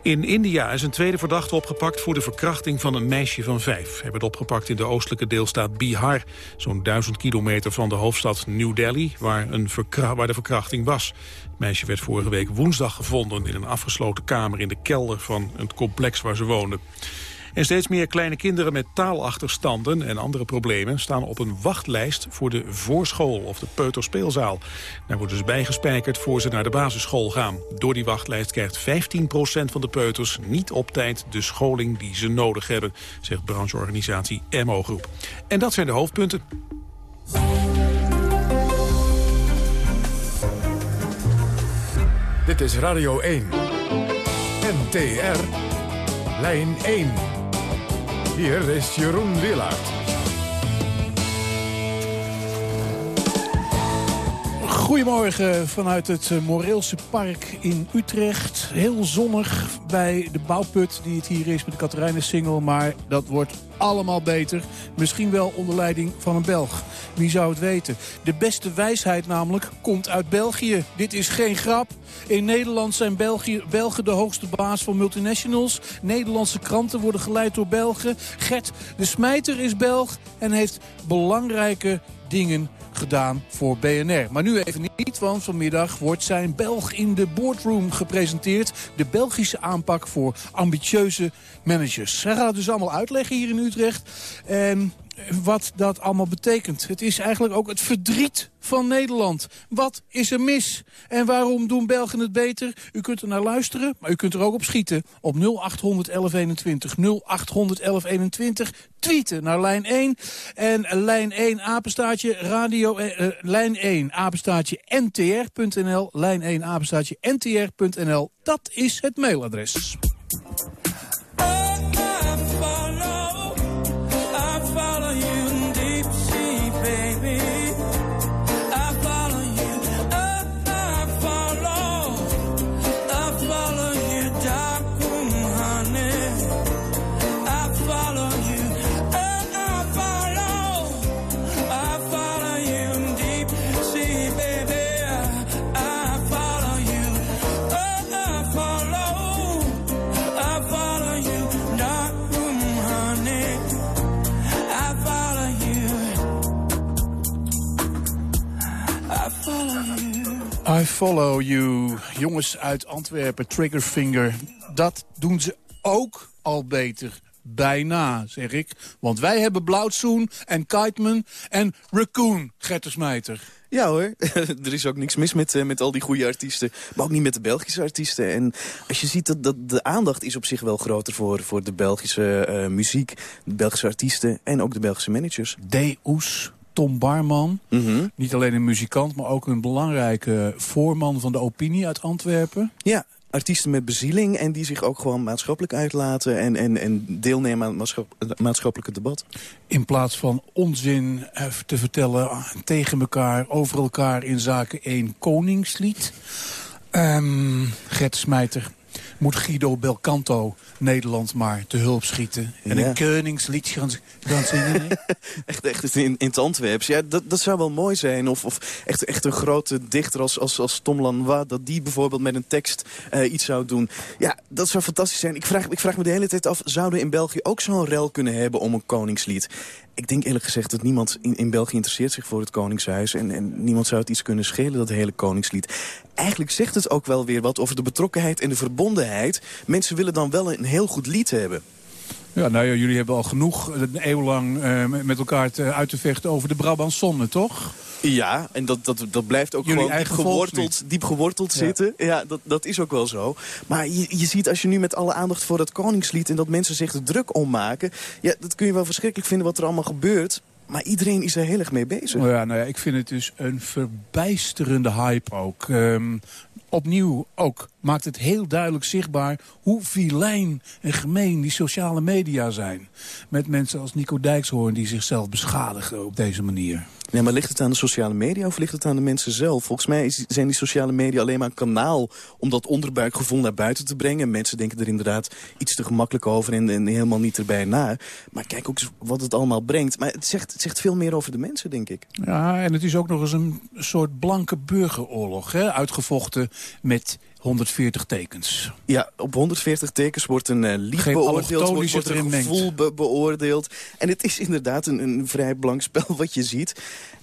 In India is een tweede verdachte opgepakt voor de verkrachting van een meisje van vijf. Hij werd opgepakt in de oostelijke deelstaat Bihar, zo'n duizend kilometer van de hoofdstad New Delhi, waar, een waar de verkrachting was. Meisje werd vorige week woensdag gevonden in een afgesloten kamer in de kelder van het complex waar ze woonde. En steeds meer kleine kinderen met taalachterstanden en andere problemen staan op een wachtlijst voor de voorschool of de peuterspeelzaal. Daar worden ze bijgespijkerd voor ze naar de basisschool gaan. Door die wachtlijst krijgt 15% van de peuters niet op tijd de scholing die ze nodig hebben, zegt brancheorganisatie MO Groep. En dat zijn de hoofdpunten. Dit is Radio 1. NTR. Lijn 1. Hier is Jeroen Willaert. Goedemorgen vanuit het eh, Moreelse Park in Utrecht. Heel zonnig bij de bouwput die het hier is met de Katerijnen-singel. Maar dat wordt allemaal beter. Misschien wel onder leiding van een Belg. Wie zou het weten? De beste wijsheid namelijk komt uit België. Dit is geen grap. In Nederland zijn België, Belgen de hoogste baas van multinationals. Nederlandse kranten worden geleid door Belgen. Gert de Smijter is Belg en heeft belangrijke dingen gedaan voor BNR. Maar nu even niet, want vanmiddag wordt zijn Belg in de boardroom gepresenteerd. De Belgische aanpak voor ambitieuze managers. Hij gaat het dus allemaal uitleggen hier in Utrecht. En wat dat allemaal betekent. Het is eigenlijk ook het verdriet van Nederland. Wat is er mis? En waarom doen Belgen het beter? U kunt er naar luisteren, maar u kunt er ook op schieten. Op 0800 1121. 0800 1121. Tweeten naar lijn 1. En lijn 1 apenstaatje radio... Eh, eh, lijn 1 apenstaatje ntr.nl. Lijn 1 apenstaatje ntr.nl. Dat is het mailadres. I follow you. Jongens uit Antwerpen, Triggerfinger. Dat doen ze ook al beter. Bijna, zeg ik. Want wij hebben Blauwtsoen en Kiteman en Raccoon, Gertersmijter. Ja hoor, [laughs] er is ook niks mis met, eh, met al die goede artiesten. Maar ook niet met de Belgische artiesten. En als je ziet dat, dat de aandacht is op zich wel groter voor, voor de Belgische eh, muziek. De Belgische artiesten en ook de Belgische managers. Deus, Tom Barman. Niet alleen een muzikant, maar ook een belangrijke voorman van de opinie uit Antwerpen. Ja, artiesten met bezieling... en die zich ook gewoon maatschappelijk uitlaten... en, en, en deelnemen aan het maatschappelijke debat. In plaats van onzin eh, te vertellen tegen elkaar, over elkaar... in zaken één koningslied... Um, Gert Smijter, moet Guido Belcanto Nederland maar te hulp schieten. En een koningslied gaan, gaan zingen. [laughs] echt, echt in, in het Antwerps. Ja, dat, dat zou wel mooi zijn. Of, of echt, echt een grote dichter als, als, als Tom Lanois... dat die bijvoorbeeld met een tekst uh, iets zou doen. Ja, dat zou fantastisch zijn. Ik vraag, ik vraag me de hele tijd af... zouden in België ook zo'n rel kunnen hebben om een koningslied? Ik denk eerlijk gezegd dat niemand in, in België interesseert zich voor het Koningshuis. En, en niemand zou het iets kunnen schelen, dat hele Koningslied. Eigenlijk zegt het ook wel weer wat over de betrokkenheid en de verbondenheid. Mensen willen dan wel een heel goed lied hebben. Ja, nou ja, jullie hebben al genoeg een eeuw lang uh, met elkaar te, uit te vechten over de Brabantsonne, toch? Ja, en dat, dat, dat blijft ook Jullie gewoon diep geworteld, diep geworteld zitten. Ja, dat, dat is ook wel zo. Maar je, je ziet als je nu met alle aandacht voor het Koningslied... en dat mensen zich er druk om maken... ja, dat kun je wel verschrikkelijk vinden wat er allemaal gebeurt... Maar iedereen is er heel erg mee bezig. Oh ja, nou ja, ik vind het dus een verbijsterende hype ook. Um, opnieuw ook maakt het heel duidelijk zichtbaar... hoe vilijn en gemeen die sociale media zijn. Met mensen als Nico Dijkshoorn die zichzelf beschadigen op deze manier. Nee, maar ligt het aan de sociale media of ligt het aan de mensen zelf? Volgens mij zijn die sociale media alleen maar een kanaal... om dat onderbuikgevoel naar buiten te brengen. Mensen denken er inderdaad iets te gemakkelijk over en, en helemaal niet erbij na. Maar kijk ook eens wat het allemaal brengt. Maar het zegt, het zegt veel meer over de mensen, denk ik. Ja, en het is ook nog eens een soort blanke burgeroorlog. Hè? Uitgevochten met 140 tekens. Ja, op 140 tekens wordt een uh, lied Geen beoordeeld, wordt, wordt een gevoel be beoordeeld. En het is inderdaad een, een vrij blank spel [laughs] wat je ziet.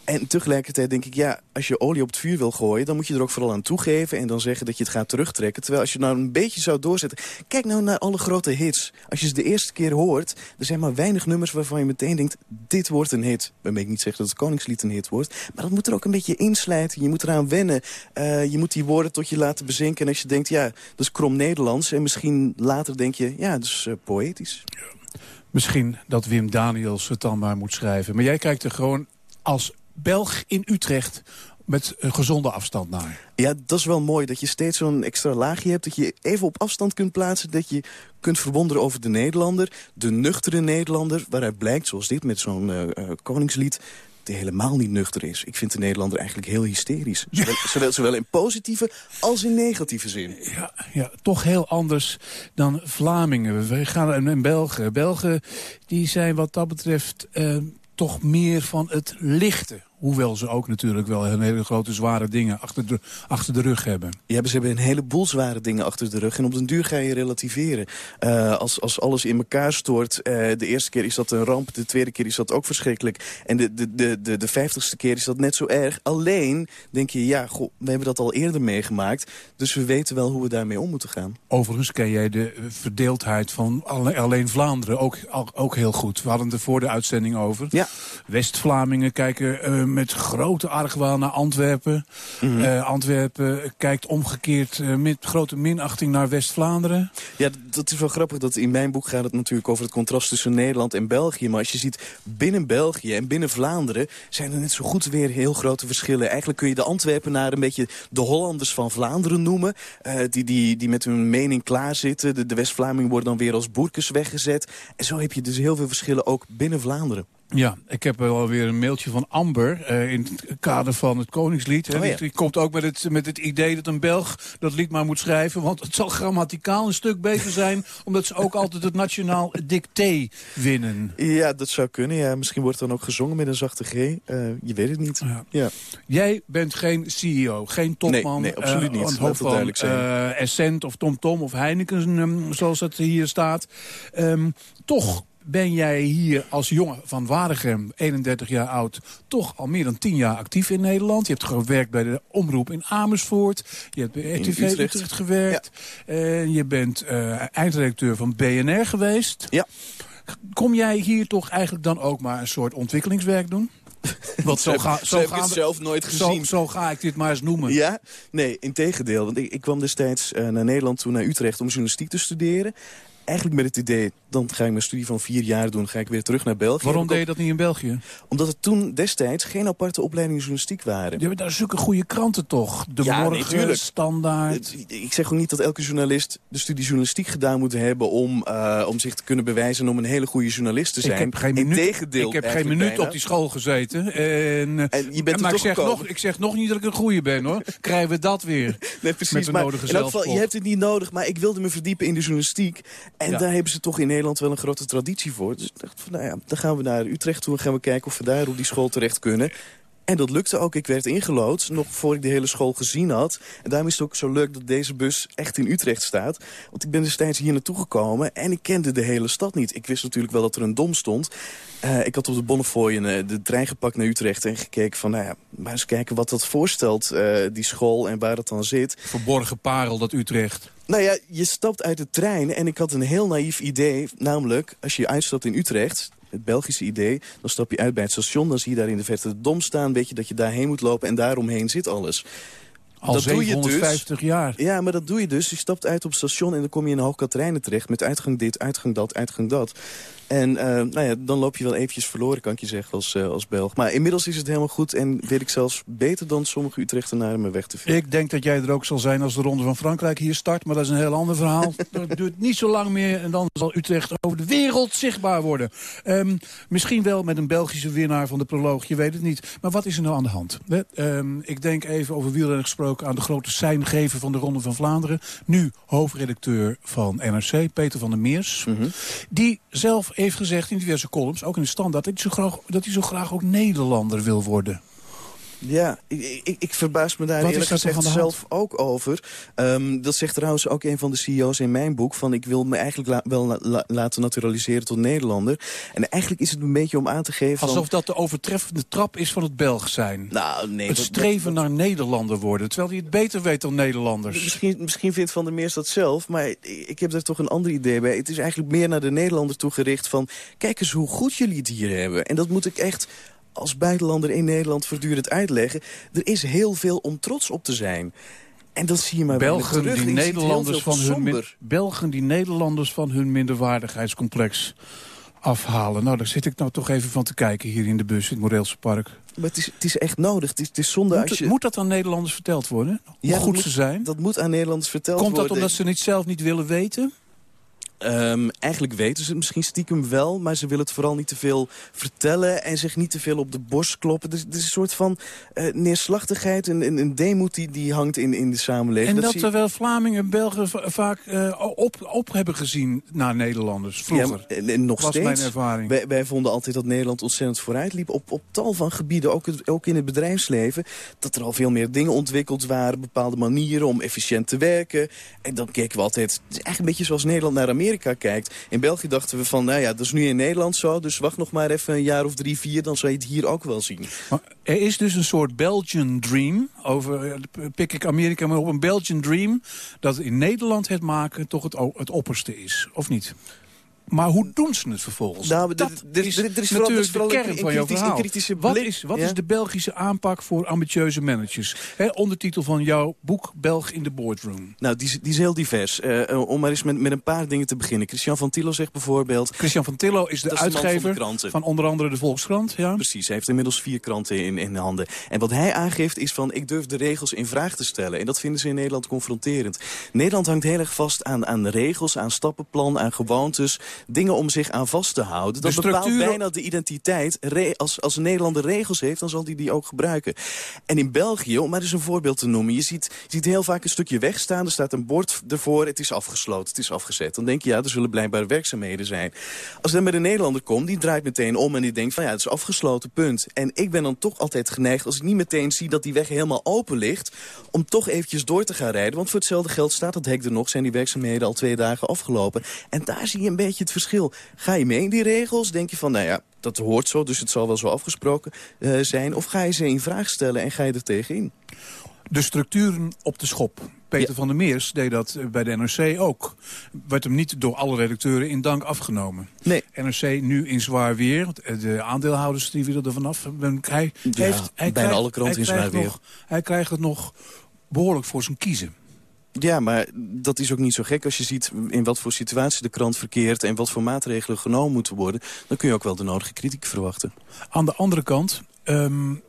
En tegelijkertijd denk ik, ja, als je olie op het vuur wil gooien... dan moet je er ook vooral aan toegeven en dan zeggen dat je het gaat terugtrekken. Terwijl als je nou een beetje zou doorzetten... Kijk nou naar alle grote hits. Als je ze de eerste keer hoort, er zijn maar weinig nummers waarvan je meteen denkt... dit wordt een hit. Waarmee ik niet zeg dat het Koningslied een hit wordt. Maar dat moet er ook een beetje inslijten. Je moet eraan wennen. Uh, je moet die woorden tot je laten bezinken. En als je denkt, ja, dat is krom Nederlands. En misschien later denk je, ja, dat is uh, poëtisch. Misschien dat Wim Daniels het dan maar moet schrijven. Maar jij kijkt er gewoon als Belg in Utrecht met een gezonde afstand naar. Ja, dat is wel mooi. Dat je steeds zo'n extra laagje hebt. Dat je even op afstand kunt plaatsen. Dat je kunt verwonderen over de Nederlander. De nuchtere Nederlander. Waaruit blijkt, zoals dit met zo'n uh, koningslied die helemaal niet nuchter is. Ik vind de Nederlander eigenlijk heel hysterisch. [laughs] Zowel, zowel, zowel, in positieve als in negatieve zin. Ja, ja, toch heel anders dan Vlamingen. We gaan in Belgen. Belgen die zijn wat dat betreft... Uh, toch meer van het lichte. Hoewel ze ook natuurlijk wel een hele grote zware dingen achter de, achter de rug hebben. Ja, ze hebben een heleboel zware dingen achter de rug. En op den duur ga je relativeren. Uh, als, als alles in elkaar stort, uh, de eerste keer is dat een ramp. De tweede keer is dat ook verschrikkelijk. En de, de, de, de, de vijftigste keer is dat net zo erg. Alleen denk je, ja, goh, we hebben dat al eerder meegemaakt. Dus we weten wel hoe we daarmee om moeten gaan. Overigens ken jij de verdeeldheid van alleen Vlaanderen ook, ook heel goed. We hadden het er voor de uitzending over. Ja. West-Vlamingen kijken... Uh, met grote argwaan naar Antwerpen. Mm -hmm. uh, Antwerpen kijkt omgekeerd uh, met grote minachting naar West-Vlaanderen. Ja, dat is wel grappig. Dat in mijn boek gaat het natuurlijk over het contrast tussen Nederland en België. Maar als je ziet, binnen België en binnen Vlaanderen... zijn er net zo goed weer heel grote verschillen. Eigenlijk kun je de Antwerpenaren een beetje de Hollanders van Vlaanderen noemen. Uh, die, die, die met hun mening klaarzitten. De, de West-Vlamingen worden dan weer als boerkes weggezet. En zo heb je dus heel veel verschillen ook binnen Vlaanderen. Ja, ik heb alweer een mailtje van Amber uh, in het kader van het Koningslied. Hè. Oh, ja. die, komt ook met het, met het idee dat een Belg dat lied maar moet schrijven. Want het zal grammaticaal een stuk beter zijn. [laughs] omdat ze ook altijd het nationaal dicté winnen. Ja, dat zou kunnen. Ja. Misschien wordt het dan ook gezongen met een zachte G. Uh, je weet het niet. Ja. ja. Jij bent geen CEO, geen topman. Nee, nee absoluut uh, niet. Dat moet duidelijk zijn. Essent of TomTom of Heineken, um, zoals het hier staat. Um, toch ben jij hier als jongen van Waregem, 31 jaar oud... toch al meer dan 10 jaar actief in Nederland. Je hebt gewerkt bij de Omroep in Amersfoort. Je hebt bij RTV Utrecht, Utrecht gewerkt. Ja. Je bent uh, eindredacteur van BNR geweest. Ja. Kom jij hier toch eigenlijk dan ook maar een soort ontwikkelingswerk doen? [laughs] Want zo, ga, zo, zo gaan het zelf nooit gezien. Zo, zo, ga ik dit maar eens noemen. Ja? Nee, in tegendeel. Want ik, ik kwam destijds uh, naar Nederland, toen naar Utrecht... om journalistiek te studeren. Eigenlijk met het idee, dan ga ik mijn studie van vier jaar doen, ga ik weer terug naar België. Waarom deed je dat niet in België? Omdat er toen destijds geen aparte opleiding journalistiek waren. Je hebt daar zulke goede kranten toch? De Ja, Morgen. Standaard. Ik zeg ook niet dat elke journalist de studie journalistiek gedaan moet hebben... om, eh, om zich te kunnen bewijzen om een hele goede journalist te zijn. Ik heb geen minuut, Integendeel, ik heb geen minuut bijna. op die school gezeten. En, En je bent maar ik zeg, gekomen. nog, ik zeg nog niet dat ik een goede ben, hoor. [laughs] Krijgen we dat weer. Nee, precies. Met de maar nodige in elk geval, je hebt het niet nodig, maar ik wilde me verdiepen in de journalistiek. En Ja. daar hebben ze toch in Nederland wel een grote traditie voor. Dus ik dacht van, nou ja, dan gaan we naar Utrecht toe en gaan we kijken of we daar op die school terecht kunnen. En dat lukte ook. Ik werd ingelood, nog voor ik de hele school gezien had. En daarom is het ook zo leuk dat deze bus echt in Utrecht staat. Want ik ben destijds hier naartoe gekomen en ik kende de hele stad niet. Ik wist natuurlijk wel dat er een dom stond. Eh, ik had op de Bonnefoy een, eh, de trein gepakt naar Utrecht en gekeken van... nou ja, maar eens kijken wat dat voorstelt, eh, die school en waar het dan zit. Verborgen parel, dat Utrecht. Nou ja, je stapt uit de trein en ik had een heel naïef idee. Namelijk, als je uitstapt in Utrecht, het Belgische idee... dan stap je uit bij het station, dan zie je daar in de verte de Dom staan... weet je dat je daarheen moet lopen en daaromheen zit alles. Al Dat doe je 750 jaar. Ja, maar dat doe je dus. Je stapt uit op het station en dan kom je in Hoog Katerijnen terecht... met uitgang dit, uitgang dat, uitgang dat. En eh, nou ja, dan loop je wel eventjes verloren, kan ik je zeggen, als, eh, als Belg. Maar inmiddels is het helemaal goed en weet ik zelfs beter dan sommige Utrechtenaren me weg te vinden. Ik denk dat jij er ook zal zijn als de Ronde van Frankrijk hier start. Maar dat is een heel ander verhaal. [laughs] dat duurt niet zo lang meer en dan zal Utrecht over de wereld zichtbaar worden. Ehm, misschien wel met een Belgische winnaar van de proloog, je weet het niet. Maar wat is er nou aan de hand? Ehm, ik denk even over wielrennen gesproken aan de grote seingever van de Ronde van Vlaanderen. Nu hoofdredacteur van NRC, Peter van der Meers. Die zelf heeft gezegd in diverse columns, ook in de standaard... dat hij zo graag, dat hij zo graag ook Nederlander wil worden. Ja, ik, ik, ik verbaas me daar Wat eerlijk daar gezegd zelf ook over. Ehm, dat zegt trouwens ook een van de CEO's in mijn boek. Van ik wil me eigenlijk la- wel la- la- laten naturaliseren tot Nederlander. En eigenlijk is het een beetje om aan te geven... van- Alsof dat de overtreffende trap is van het Belg zijn. Nou, nee. het dat- streven naar Nederlander worden. Terwijl hij het beter weet dan Nederlanders. Misschien, misschien vindt Van der Meers dat zelf, maar ik- heb er toch een ander idee bij. Het is eigenlijk meer naar de Nederlander toegericht van... kijk eens hoe goed jullie het hier hebben. En dat moet ik echt als buitenlander in Nederland voortdurend uitleggen. Er is heel veel om trots op te zijn. En dat zie je maar Belgen terug. die, Nederlanders van hun. Belgen die Nederlanders van hun minderwaardigheidscomplex afhalen. Nou, daar zit ik nou toch even van te kijken hier in de bus in het Moreelse Park. Maar het is, het is echt nodig. Het is, het is zonde Moet, als je... moet dat aan Nederlanders verteld worden? Hoe Ja, goed moet- ze zijn? Dat moet aan Nederlanders verteld Komt dat worden. omdat ze het zelf niet willen weten? Ehm, eigenlijk weten ze het misschien stiekem wel, maar ze willen het vooral niet te veel vertellen en zich niet te veel op de borst kloppen. Er, is- er is een soort van eh, neerslachtigheid en een, een demoed die, die hangt in, in de samenleving. En dat, terwijl Vlamingen en Belgen va- vaak eh, op, op hebben gezien naar Nederlanders. Vroeger. Ja, en, en nog was steeds. mijn ervaring. Wij, wij vonden altijd dat Nederland ontzettend vooruit liep. Op, op tal van gebieden, ook, het- ook in het bedrijfsleven. Dat er al veel meer dingen ontwikkeld waren. Bepaalde manieren om efficiënt te werken. En dan keken we altijd... Het is eigenlijk een beetje zoals Nederland naar Amerika kijkt. In België dachten we van, nou ja, dat is nu in Nederland zo. Dus wacht nog maar even een jaar of drie, vier. Dan zal je het hier ook wel zien. Maar er is dus een soort Belgian dream. Over, eh, pik ik Amerika maar op. Een Belgian dream. Dat in Nederland het maken toch het, het opperste is. Of niet? Maar hoe doen ze het vervolgens? Nou, dat is is vooral- is natuurlijk vooral de een- kern een van jouw een verhaal. wat is, wat ja. is de Belgische aanpak voor ambitieuze managers? Hè, ondertitel van jouw boek Belg in de Boardroom. Nou, die, is- die is heel divers. Eh, eh, om maar eens met, met een paar dingen te beginnen. Christian van Tillo zegt bijvoorbeeld... Christian van Tillo is de van uitgever van onder andere de Volkskrant. Ja? Precies, hij heeft inmiddels vier kranten in, in handen. En wat hij aangeeft is van, ik durf de regels in vraag te stellen. En dat vinden ze in Nederland confronterend. Nederland hangt heel erg vast aan, aan regels, aan stappenplan, aan gewoontes. Dingen om zich aan vast te houden. Dat De bepaalt bijna de identiteit. Als, als een Nederlander regels heeft, dan zal hij die ook gebruiken. En in België, om maar eens een voorbeeld te noemen... je ziet, je ziet heel vaak een stukje wegstaan. Er staat een bord ervoor, het is afgesloten, het is afgezet. Dan denk je, ja, er zullen blijkbaar werkzaamheden zijn. Als dan met een Nederlander komt, die draait meteen om... en die denkt van, ja, het is afgesloten, punt. En ik ben dan toch altijd geneigd, als ik niet meteen zie... dat die weg helemaal open ligt, om toch eventjes door te gaan rijden. Want voor hetzelfde geld staat dat hek er nog... zijn die werkzaamheden al twee dagen afgelopen. En daar zie je een beetje het verschil. Ga je mee in die regels, denk je van, nou ja, dat hoort zo... dus het zal wel zo afgesproken eh, zijn. Of ga je ze in vraag stellen en ga je er tegenin? De structuren op de schop. Peter van der Meers deed dat eh, bij de NRC ook. Werd hem niet door alle redacteuren in dank afgenomen. Nee. NRC nu in zwaar weer. eh, De aandeelhouders die willen er vanaf. Hij, Ja, heeft, hij bijna alle kranten in zwaar weer. Nog, hij krijgt het nog behoorlijk voor zijn kiezen. Ja, maar dat is ook niet zo gek als je ziet in wat voor situatie de krant verkeert... en wat voor maatregelen genomen moeten worden. Dan kun je ook wel de nodige kritiek verwachten. Aan de andere kant... Um,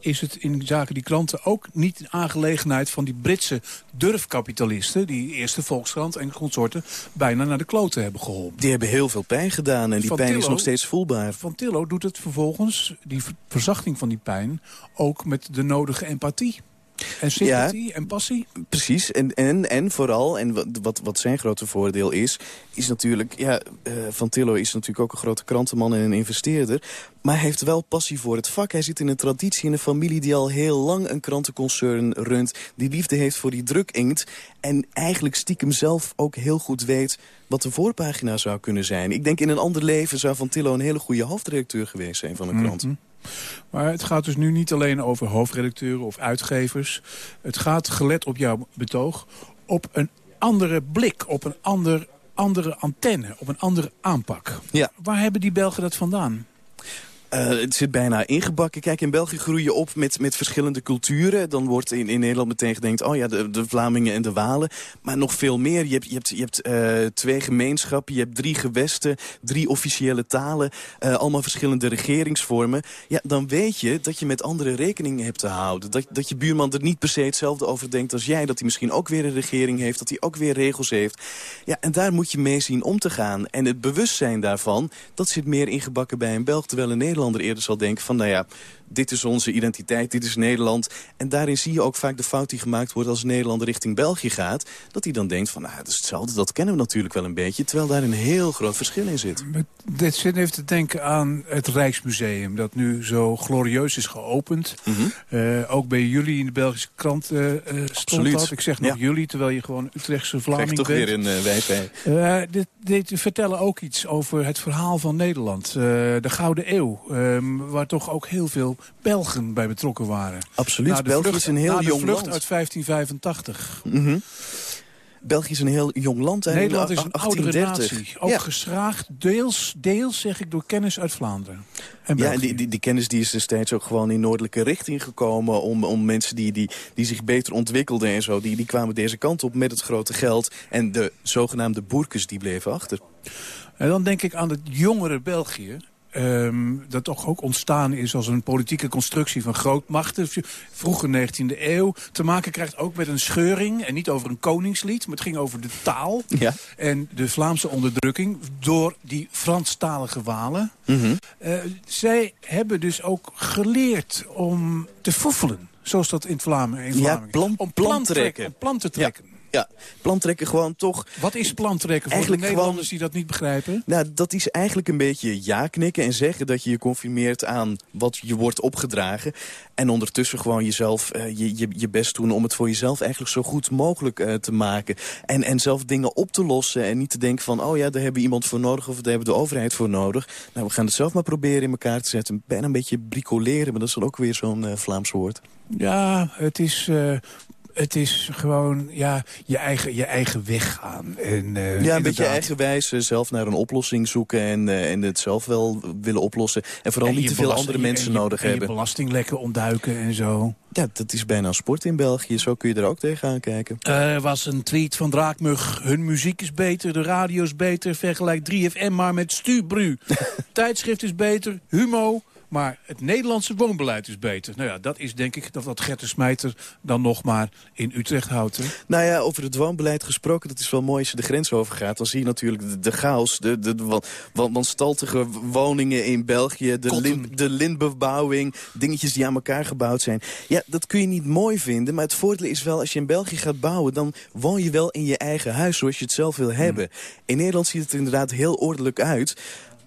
is het in zaken die kranten ook niet een aangelegenheid van die Britse durfkapitalisten... die eerste Volkskrant en consorten bijna naar de kloten hebben geholpen. Die hebben heel veel pijn gedaan en die pijn is nog steeds voelbaar. Van Tillo doet het vervolgens, die verzachting van die pijn, ook met de nodige empathie. En sympathie ja, en passie? Precies. En, en, en vooral, en wat, wat, wat zijn grote voordeel is... is natuurlijk, ja, uh, Van Tillo is natuurlijk ook een grote krantenman en een investeerder... maar hij heeft wel passie voor het vak. Hij zit in een traditie, in een familie die al heel lang een krantenconcern runt... die liefde heeft voor die drukinkt... en eigenlijk stiekem zelf ook heel goed weet wat de voorpagina zou kunnen zijn. Ik denk in een ander leven zou Van Tillo een hele goede hoofdredacteur geweest zijn van een krant. Mm -hmm. Maar het gaat dus nu niet alleen over hoofdredacteuren of uitgevers. Het gaat, gelet op jouw betoog, op een andere blik, op een ander, andere antenne, op een andere aanpak. Ja. Waar hebben die Belgen dat vandaan? Uh, het zit bijna ingebakken. Kijk, in België groei je op met, met verschillende culturen. Dan wordt in, in Nederland meteen gedenkt... oh ja, de, de Vlamingen en de Walen. Maar nog veel meer. Je hebt, je hebt, je hebt uh, twee gemeenschappen, je hebt drie gewesten... drie officiële talen, uh, allemaal verschillende regeringsvormen. Ja, dan weet je dat je met andere rekeningen hebt te houden. Dat, dat je buurman er niet per se hetzelfde over denkt als jij. Dat hij misschien ook weer een regering heeft, dat hij ook weer regels heeft. Ja, en daar moet je mee zien om te gaan. En het bewustzijn daarvan, dat zit meer ingebakken bij een Belg... terwijl een Nederlander eerder zal denken van... nou ja, dit is onze identiteit, dit is Nederland. En daarin zie je ook vaak de fout die gemaakt wordt als Nederland richting België gaat. Dat hij dan denkt van, nou, dat is hetzelfde, dat kennen we natuurlijk wel een beetje. Terwijl daar een heel groot verschil in zit. Dit zin heeft te denken aan het Rijksmuseum, dat nu zo glorieus is geopend. Mm -hmm. uh, ook bij jullie in de Belgische krant uh, stond Absoluut. dat. Ik zeg nog ja. jullie, terwijl je gewoon Utrechtse Vlaming toch bent. weer in uh, wij uh, dit, dit vertellen ook iets over het verhaal van Nederland. de Gouden Eeuw, um, waar toch ook heel veel Belgen bij betrokken waren. Absoluut, België vlucht, is een heel na de jong vlucht land. uit 1585. Mm -hmm. België is een heel jong land. Hè? Nederland is een oudere 1830. natie. Ook ja. geslaagd, deels, deels zeg ik, door kennis uit Vlaanderen. En ja, en die, die, die kennis die is destijds ook gewoon in noordelijke richting gekomen... om, om mensen die, die, die zich beter ontwikkelden en zo... Die, die kwamen deze kant op met het grote geld. En de zogenaamde boerkes die bleven achter. En dan denk ik aan het jongere België. Um, dat toch ook ontstaan is als een politieke constructie van grootmachten. Vroege 19e eeuw. Te maken krijgt ook met een scheuring. En niet over een koningslied, maar het ging over de taal. Ja. En de Vlaamse onderdrukking door die Franstalige Walen. Mm -hmm. uh, zij hebben dus ook geleerd om te foefelen. Zoals dat in, in Vlaanderen ja, plan, om plan trekken. Om plan te trekken. Ja. Ja, plantrekken gewoon toch... Wat is plantrekken voor eigenlijk de Nederlanders die dat niet begrijpen? Nou, dat is eigenlijk een beetje ja knikken en zeggen dat je je conformeert aan wat je wordt opgedragen. En ondertussen gewoon jezelf, uh, je, je, je best doen om het voor jezelf eigenlijk zo goed mogelijk uh, te maken. En, en zelf dingen op te lossen en niet te denken van, oh ja, daar hebben we iemand voor nodig of daar hebben we de overheid voor nodig. Nou, we gaan het zelf maar proberen in elkaar te zetten. Bijna een beetje bricoleren, maar dat is dan ook weer zo'n uh, Vlaams woord. Ja, het is het is gewoon ja, je, eigen, je eigen weg gaan. En, uh, ja, een inderdaad. beetje eigenwijs, zelf naar een oplossing zoeken en, uh, en het zelf wel willen oplossen. En vooral en niet te veel andere mensen je, nodig en hebben. je belastinglekken ontduiken en zo. Ja, dat is bijna een sport in België. Zo kun je er ook tegenaan kijken. Er was een tweet van Draakmug. Hun muziek is beter, de radio is beter. Vergelijk 3FM maar met Stubru. [laughs] Tijdschrift is beter, Humo. Maar het Nederlandse woonbeleid is beter. Nou ja, dat is denk ik dat wat Gert de Smijter dan nog maar in Utrecht houdt. Hè? Nou ja, over het woonbeleid gesproken, dat is wel mooi als je de grens overgaat. Dan zie je natuurlijk de, de chaos, de, de, de wanstaltige woningen in België, de, lin, de lintbebouwing, dingetjes die aan elkaar gebouwd zijn. Ja, dat kun je niet mooi vinden, maar het voordeel is wel, als je in België gaat bouwen, dan woon je wel in je eigen huis zoals je het zelf wil hebben. Hmm. In Nederland ziet het er inderdaad heel ordelijk uit.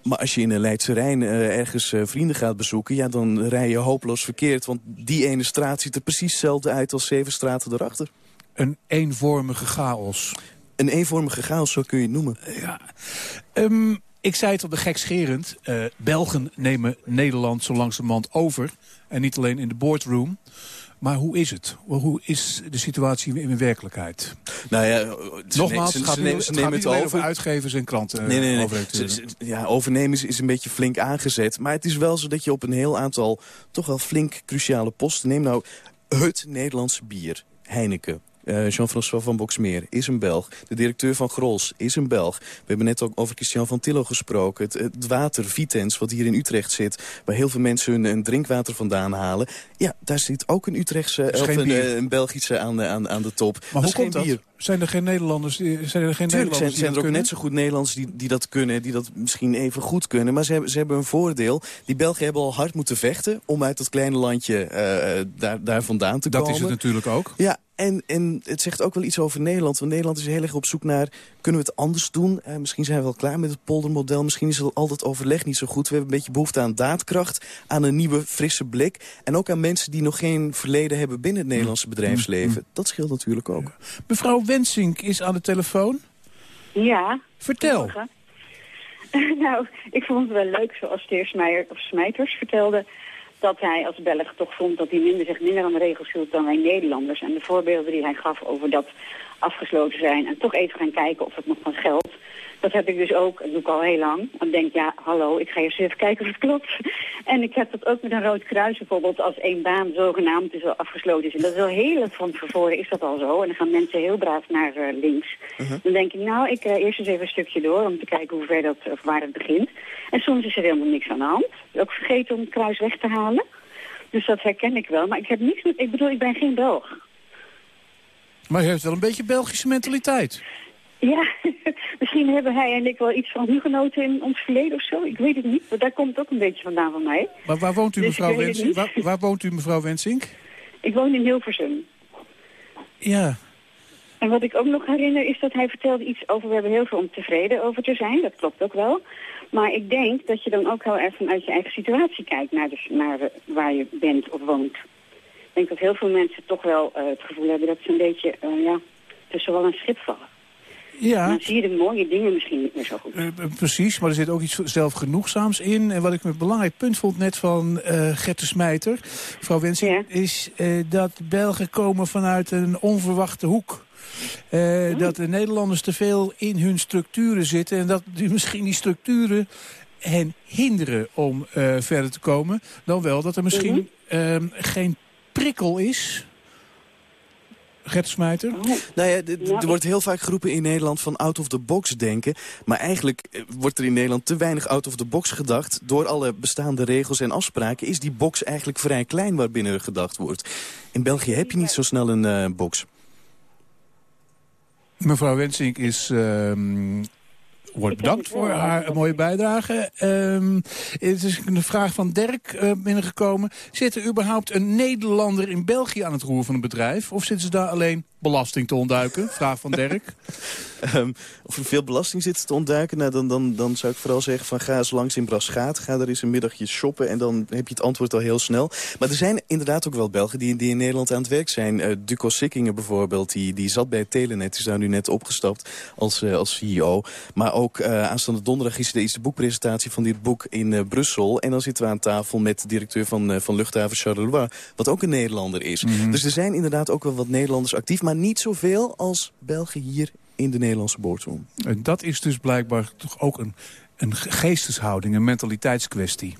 Maar als je in een Leidse Rijn uh, ergens uh, vrienden gaat bezoeken... ja, dan rij je hopeloos verkeerd. Want die ene straat ziet er precies hetzelfde uit als zeven straten erachter. Een eenvormige chaos. Een eenvormige chaos, zo kun je het noemen. Ja. Um, ik zei het op de gekscherend. Uh, Belgen nemen Nederland zo langzamerhand over. En niet alleen in de boardroom. Maar hoe is het? Hoe is de situatie in de werkelijkheid? Nou ja, Nogmaals, ze, het gaat, ze, niet, ze het nemen gaat het niet alleen over. over uitgevers en klanten. Nee, nee, nee. Ja, overnemen is, is een beetje flink aangezet. Maar het is wel zo dat je op een heel aantal toch wel flink cruciale posten neemt. Nou, het Nederlandse bier, Heineken. Eh, Jean-François van Boxmeer is een Belg. De directeur van Grols is een Belg. We hebben net ook over Christian van Tillo gesproken. Het, het water, Vitens, wat hier in Utrecht zit... waar heel veel mensen hun, hun drinkwater vandaan halen. Ja, daar zit ook een Utrechtse of een, eh, een, Belgische aan, aan, aan de top. Maar hoe komt dat? Zijn er geen Nederlanders die, zijn er geen Tuurlijk Nederlanders zijn, die zijn er ook kunnen? net zo goed Nederlanders die, die dat kunnen... die dat misschien even goed kunnen. Maar ze hebben, ze hebben een voordeel. Die Belgen hebben al hard moeten vechten... om uit dat kleine landje uh, daar, daar vandaan te dat komen. Dat is het natuurlijk ook. Ja, en, en het zegt ook wel iets over Nederland. Want Nederland is heel erg op zoek naar... kunnen we het anders doen? Uh, misschien zijn we wel klaar met het poldermodel. Misschien is het altijd overleg niet zo goed. We hebben een beetje behoefte aan daadkracht. Aan een nieuwe, frisse blik. En ook aan mensen die nog geen verleden hebben... binnen het Nederlandse bedrijfsleven. Mm. Dat scheelt natuurlijk ook. Mevrouw Wensink is aan de telefoon. Ja. Vertel. [laughs] nou, ik vond het wel leuk zoals de heer Smeijer, of Smijters vertelde dat hij als Belg toch vond dat hij minder, zich minder aan de regels hield dan wij Nederlanders. En de voorbeelden die hij gaf over dat afgesloten zijn en toch even gaan kijken of het nog van geldt. Dat heb ik dus ook, dat doe ik al heel lang. Dan denk ik, ja, hallo, ik ga eerst even kijken of het klopt. [laughs] En ik heb dat ook met een rood kruis bijvoorbeeld, als één baan zogenaamd is wel afgesloten is. En dat is wel heel van tevoren is dat al zo. En dan gaan mensen heel braaf naar uh, links. Uh -huh. Dan denk ik, nou, ik uh, eerst eens even een stukje door om te kijken hoe ver dat, of waar het begint. En soms is er helemaal niks aan de hand. Ook vergeten om het kruis weg te halen. Dus dat herken ik wel. Maar ik heb niks met, ik bedoel, ik ben geen Belg. Maar u heeft wel een beetje Belgische mentaliteit. Ja, [laughs] misschien hebben hij en ik wel iets van hugenoten in ons verleden of zo. Ik weet het niet, maar daar komt het ook een beetje vandaan van mij. Maar waar woont u, Dus mevrouw Wensink? Waar, waar woont u, mevrouw Wensink? Ik woon in Hilversum. Ja. En wat ik ook nog herinner is dat hij vertelde iets over... we hebben heel veel om tevreden over te zijn, dat klopt ook wel. Maar ik denk dat je dan ook heel erg vanuit je eigen situatie kijkt... naar, de, naar de- waar je bent of woont. Ik denk dat heel veel mensen toch wel eh, het gevoel hebben... dat ze een beetje eh, ja, tussen wel een schip vallen. Ja. Dan zie je de mooie dingen misschien niet meer zo goed. Eh, eh, precies, maar er zit ook iets zelfgenoegzaams in. En wat ik een belangrijk punt vond net van eh Gerte Smijter, mevrouw Wensing, is dat Belgen komen vanuit een onverwachte hoek. Eh, Dat de Nederlanders te veel in hun structuren zitten en dat die, [laughs] misschien die structuren hen hinderen om verder te komen. Dan wel dat er misschien ehm, geen prikkel is. Gert Smijter? Nou ja, er wordt heel vaak geroepen in Nederland van out of the box denken. Maar eigenlijk eh, wordt er in Nederland te weinig out of the box gedacht. Door alle bestaande regels en afspraken is die box eigenlijk vrij klein waarbinnen gedacht wordt. In België heb je niet zo snel een eh, box. Mevrouw Wensink is, ehm, wordt bedankt voor haar mooie bijdrage. Ehm, het is een vraag van Dirk eh, binnengekomen. Zit er überhaupt een Nederlander in België aan het roer van een bedrijf? Of zitten ze daar alleen belasting te ontduiken? Vraag van Dirk. [laughs] Ehm, of er veel belasting zit te ontduiken, nou, dan, dan, dan zou ik vooral zeggen van ga eens langs in Braschaat. Ga er eens een middagje shoppen en dan heb je het antwoord al heel snel. Maar er zijn inderdaad ook wel Belgen die, die in Nederland aan het werk zijn. Eh, Duco Sikkingen bijvoorbeeld, die, die zat bij Telenet. is daar nu net opgestapt als, eh, als CEO. Maar ook eh, aanstaande donderdag is de, is de boekpresentatie van dit boek in Brussel. En dan zitten we aan tafel met de directeur van, van luchthaven Charleroi. Wat ook een Nederlander is. Dus er zijn inderdaad ook wel wat Nederlanders actief. Maar niet zoveel als Belgen hier in de Nederlandse boordzone. En dat is dus blijkbaar toch ook een, een geesteshouding, een mentaliteitskwestie.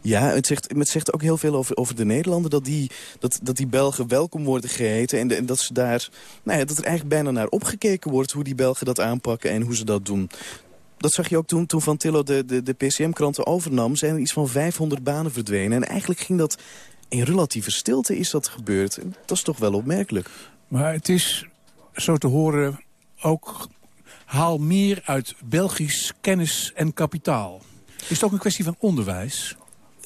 Ja, het zegt, het zegt ook heel veel over, over de Nederlanden... Dat die, dat, dat die Belgen welkom worden geheten... en, de- en dat, ze daar, nou ja, dat er eigenlijk bijna naar opgekeken wordt... hoe die Belgen dat aanpakken en hoe ze dat doen. Dat zag je ook toen, toen Van Tillo de, de, de PCM-kranten overnam... zijn er iets van 500 banen verdwenen. En eigenlijk ging dat in relatieve stilte is dat gebeurd. Dat is toch wel opmerkelijk. Maar het is, zo te horen, ook haal meer uit Belgisch kennis en kapitaal. Is het ook een kwestie van onderwijs?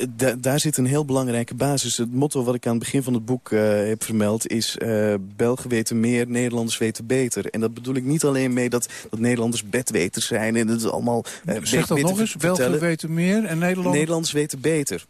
Da- daar zit een heel belangrijke basis. Het motto wat ik aan het begin van het boek eh, heb vermeld is... eh, Belgen weten meer, Nederlanders weten beter. En dat bedoel ik niet alleen mee dat, dat Nederlanders bedweters zijn... en het is allemaal eh, zeg dat nog eens, vertellen. Belgen weten meer en Nederland... Nederlanders weten beter.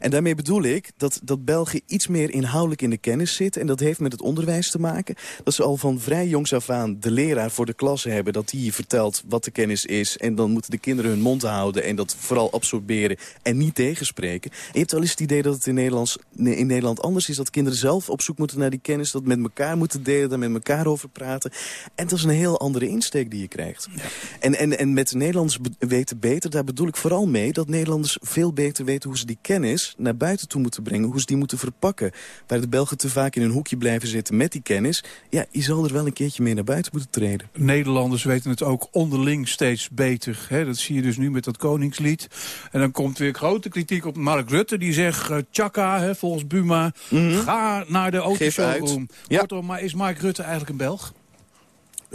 En daarmee bedoel ik dat, dat België iets meer inhoudelijk in de kennis zit. En dat heeft met het onderwijs te maken. Dat ze al van vrij jongs af aan de leraar voor de klas hebben. Dat die je vertelt wat de kennis is. En dan moeten de kinderen hun mond houden. En dat vooral absorberen en niet tegenspreken. En je hebt wel eens het idee dat het in, Nederlands, in Nederland anders is. Dat kinderen zelf op zoek moeten naar die kennis. Dat met elkaar moeten delen. Daar met elkaar over praten. En dat is een heel andere insteek die je krijgt. En, en, en met Nederlanders be- weten beter. Daar bedoel ik vooral mee dat Nederlanders veel beter weten hoe ze die kennis kennis naar buiten toe moeten brengen. Hoe ze die moeten verpakken. Waar de Belgen te vaak in een hoekje blijven zitten met die kennis. Ja, je zal er wel een keertje meer naar buiten moeten treden. Nederlanders weten het ook onderling steeds beter. Hè? Dat zie je dus nu met dat Koningslied. En dan komt weer grote kritiek op Mark Rutte. Die zegt, uh, tjaka, hè, volgens Buma, ga naar de autoshowroom. Ja. Kortom, maar is Mark Rutte eigenlijk een Belg?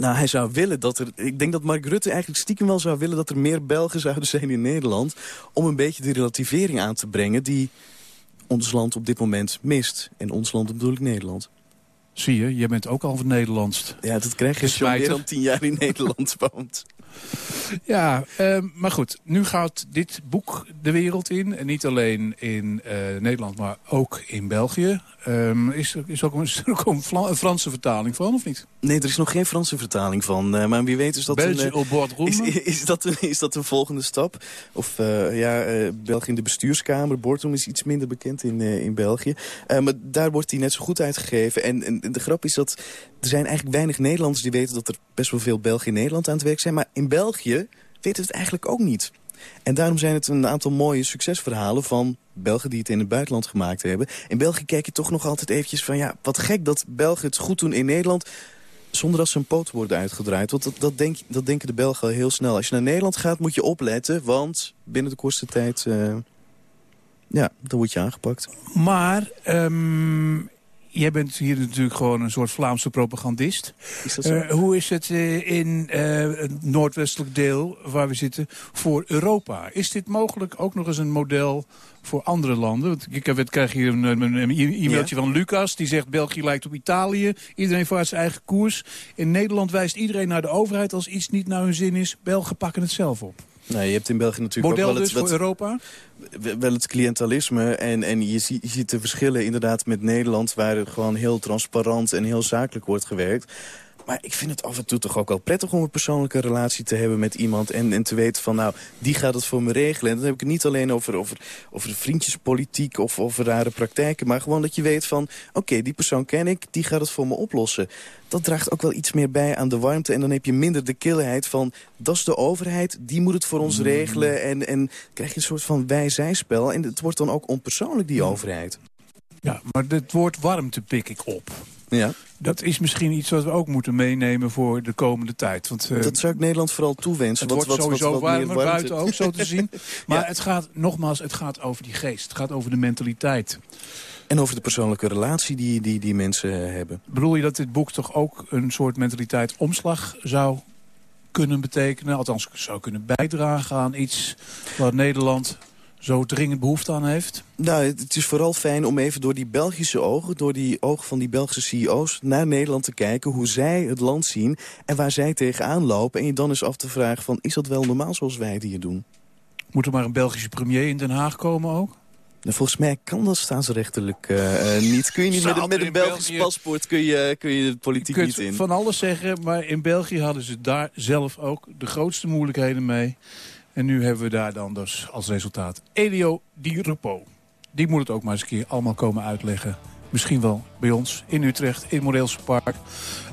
Nou, hij zou willen dat er... Ik denk dat Mark Rutte eigenlijk stiekem wel zou willen... dat er meer Belgen [laughs] zouden zijn in Nederland... om een beetje de relativering aan te brengen... die ons land op dit moment mist. En ons land bedoel ik Nederland. Zie je, jij bent ook al van Nederlands. Ja, dat krijg je als je al meer dan tien jaar in [laughs] Nederland woont. Ja, uh, maar goed. Nu gaat dit boek de wereld in. En niet alleen in uh, Nederland, maar ook in België. Um, is, er, is, ook, is er ook een, [laughs] een, Franse vertaling van, of niet? Nee, er is nog geen Franse vertaling van. Uh, maar wie weet is dat, België een, uh, is, [laughs] is, dat een, is dat een volgende stap. Of ja, België in de bestuurskamer. Boardroom is iets minder bekend in, in België. maar daar wordt hij net zo goed uitgegeven. En, en de grap is dat er zijn eigenlijk weinig Nederlanders die weten dat er best wel veel Belgen in Nederland aan het werk zijn. Maar in België weten we het eigenlijk ook niet. En daarom zijn het een aantal mooie succesverhalen van Belgen die het in het buitenland gemaakt hebben. In België kijk je toch nog altijd eventjes van... ja, wat gek dat Belgen het goed doen in Nederland... zonder dat ze een poot worden uitgedraaid. Want dat, denk, dat denken de Belgen heel snel. Als je naar Nederland gaat moet je opletten, want binnen de kortste tijd... Uh, ja, dan word je aangepakt. Maar um, jij bent hier natuurlijk gewoon een soort Vlaamse propagandist. Is dat zo? Uh, hoe is het uh, in uh, het noordwestelijk deel waar we zitten voor Europa? Is dit mogelijk ook nog eens een model voor andere landen? Want ik heb, krijg hier een, een, een e-mailtje ja. van Lucas. Die zegt België lijkt op Italië. Iedereen vaart zijn eigen koers. In Nederland wijst iedereen naar de overheid. Als iets niet naar hun zin is, Belgen pakken het zelf op. Nou, je hebt in België natuurlijk Model ook wel dus het, voor Europa? wel het cliëntalisme. En, en je, ziet, je ziet de verschillen inderdaad met Nederland... waar het gewoon heel transparant en heel zakelijk wordt gewerkt. Maar ik vind het af en toe toch ook wel prettig om een persoonlijke relatie te hebben met iemand. En, en te weten van, nou, die gaat het voor me regelen. En dan heb ik het niet alleen over, over, over vriendjespolitiek of over rare praktijken. Maar gewoon dat je weet van, oké, okay, die persoon ken ik, die gaat het voor me oplossen. Dat draagt ook wel iets meer bij aan de warmte. En dan heb je minder de kilheid van, dat is de overheid, die moet het voor ons Mm. regelen. En, en krijg je een soort van wij-zij-spel. En het wordt dan ook onpersoonlijk, die overheid. Ja, maar het woord warmte pik ik op. Ja. Dat is misschien iets wat we ook moeten meenemen voor de komende tijd. Want, uh, dat zou ik Nederland vooral toewensen. Het wat, wordt wat, sowieso wat, wat warmer buiten ook, zo te zien. [laughs] Maar ja. het gaat, nogmaals, het gaat over die geest. Het gaat over de mentaliteit. En over de persoonlijke relatie die, die, die mensen hebben. Bedoel je dat dit boek toch ook een soort mentaliteitsomslag zou kunnen betekenen? Althans, zou kunnen bijdragen aan iets waar Nederland zo dringend behoefte aan heeft? Nou, het is vooral fijn om even door die Belgische ogen... door die ogen van die Belgische CEO's naar Nederland te kijken... hoe zij het land zien en waar zij tegenaan lopen. En je dan eens af te vragen van... is dat wel normaal zoals wij het hier doen? Moet er maar een Belgische premier in Den Haag komen ook? Nou, volgens mij kan dat staatsrechtelijk uh, uh, niet. Kun je niet met, een, met een Belgisch België... paspoort kun je, kun je de politiek je niet in. van alles zeggen, maar in België hadden ze daar zelf ook de grootste moeilijkheden mee. En nu hebben we daar dan dus als resultaat Elio Di Rupo. Die moet het ook maar eens een keer allemaal komen uitleggen. Misschien wel bij ons in Utrecht, in Moreelse Park.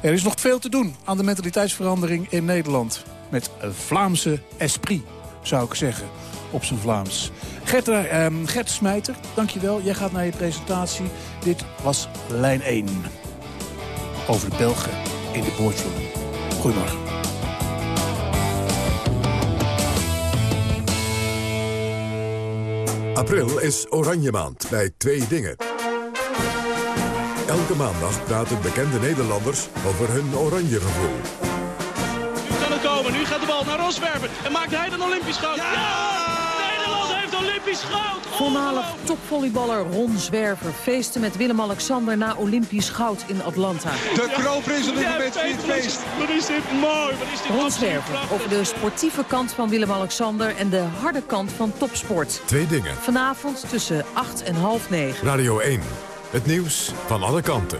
Er is nog veel te doen aan de mentaliteitsverandering in Nederland. Met een Vlaamse esprit, zou ik zeggen, op zijn Vlaams. Gert, uh, Gert Smijter, dankjewel. Jij gaat naar je presentatie. Dit was lijn 1. Over de Belgen in de boardroom. Goedemorgen. April is oranje maand bij Twee Dingen. Elke maandag praten bekende Nederlanders over hun oranje gevoel. Nu kan het komen, nu gaat de bal naar Roswerven. En maakt hij dan Olympisch goud? Ja! Olympisch goud! Voormalig topvolleyballer Ron Zwerver feesten met Willem-Alexander na Olympisch goud in Atlanta. De kroonprins op dit moment feest. Wat is dit mooi, wat is dit Ron Zwerver over de sportieve kant van Willem-Alexander en de harde kant van topsport. Twee dingen. Vanavond tussen 8 en half 9. Radio 1. Het nieuws van alle kanten.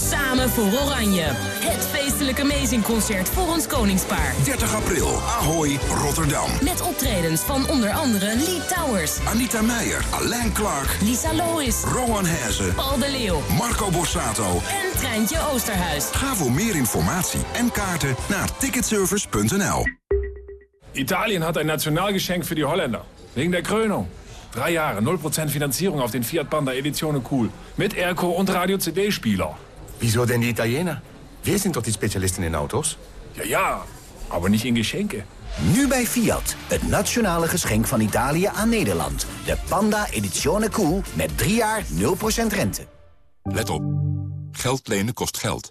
Samen voor Oranje. Het feestelijke Amazing-concert voor ons koningspaar. 30 april, Ahoy, Rotterdam. Met optredens van onder andere Lee Towers, Anita Meijer, Alain Clark, Lisa Lois, Rowan Hezen, Paul de Leeuw Marco Borsato. en Treintje Oosterhuis. Ga voor meer informatie en kaarten naar ticketservice.nl. Italien hat ein Nationalgeschenk für die Holländer. Wegen der Krönung. Drei Jahre, 0% Finanzierung auf den Fiat Panda Edizione Cool. Mit Airco und Radio-CD-Spieler. Wieso denn die Italiener? Wir sind doch die Spezialisten in Autos. Ja, ja, aber nicht in Geschenke. Nu bij Fiat, het nationale geschenk van Italië aan Nederland. De Panda Edizione Cool met 3 jaar 0% rente. Let op. Geld lenen kost geld.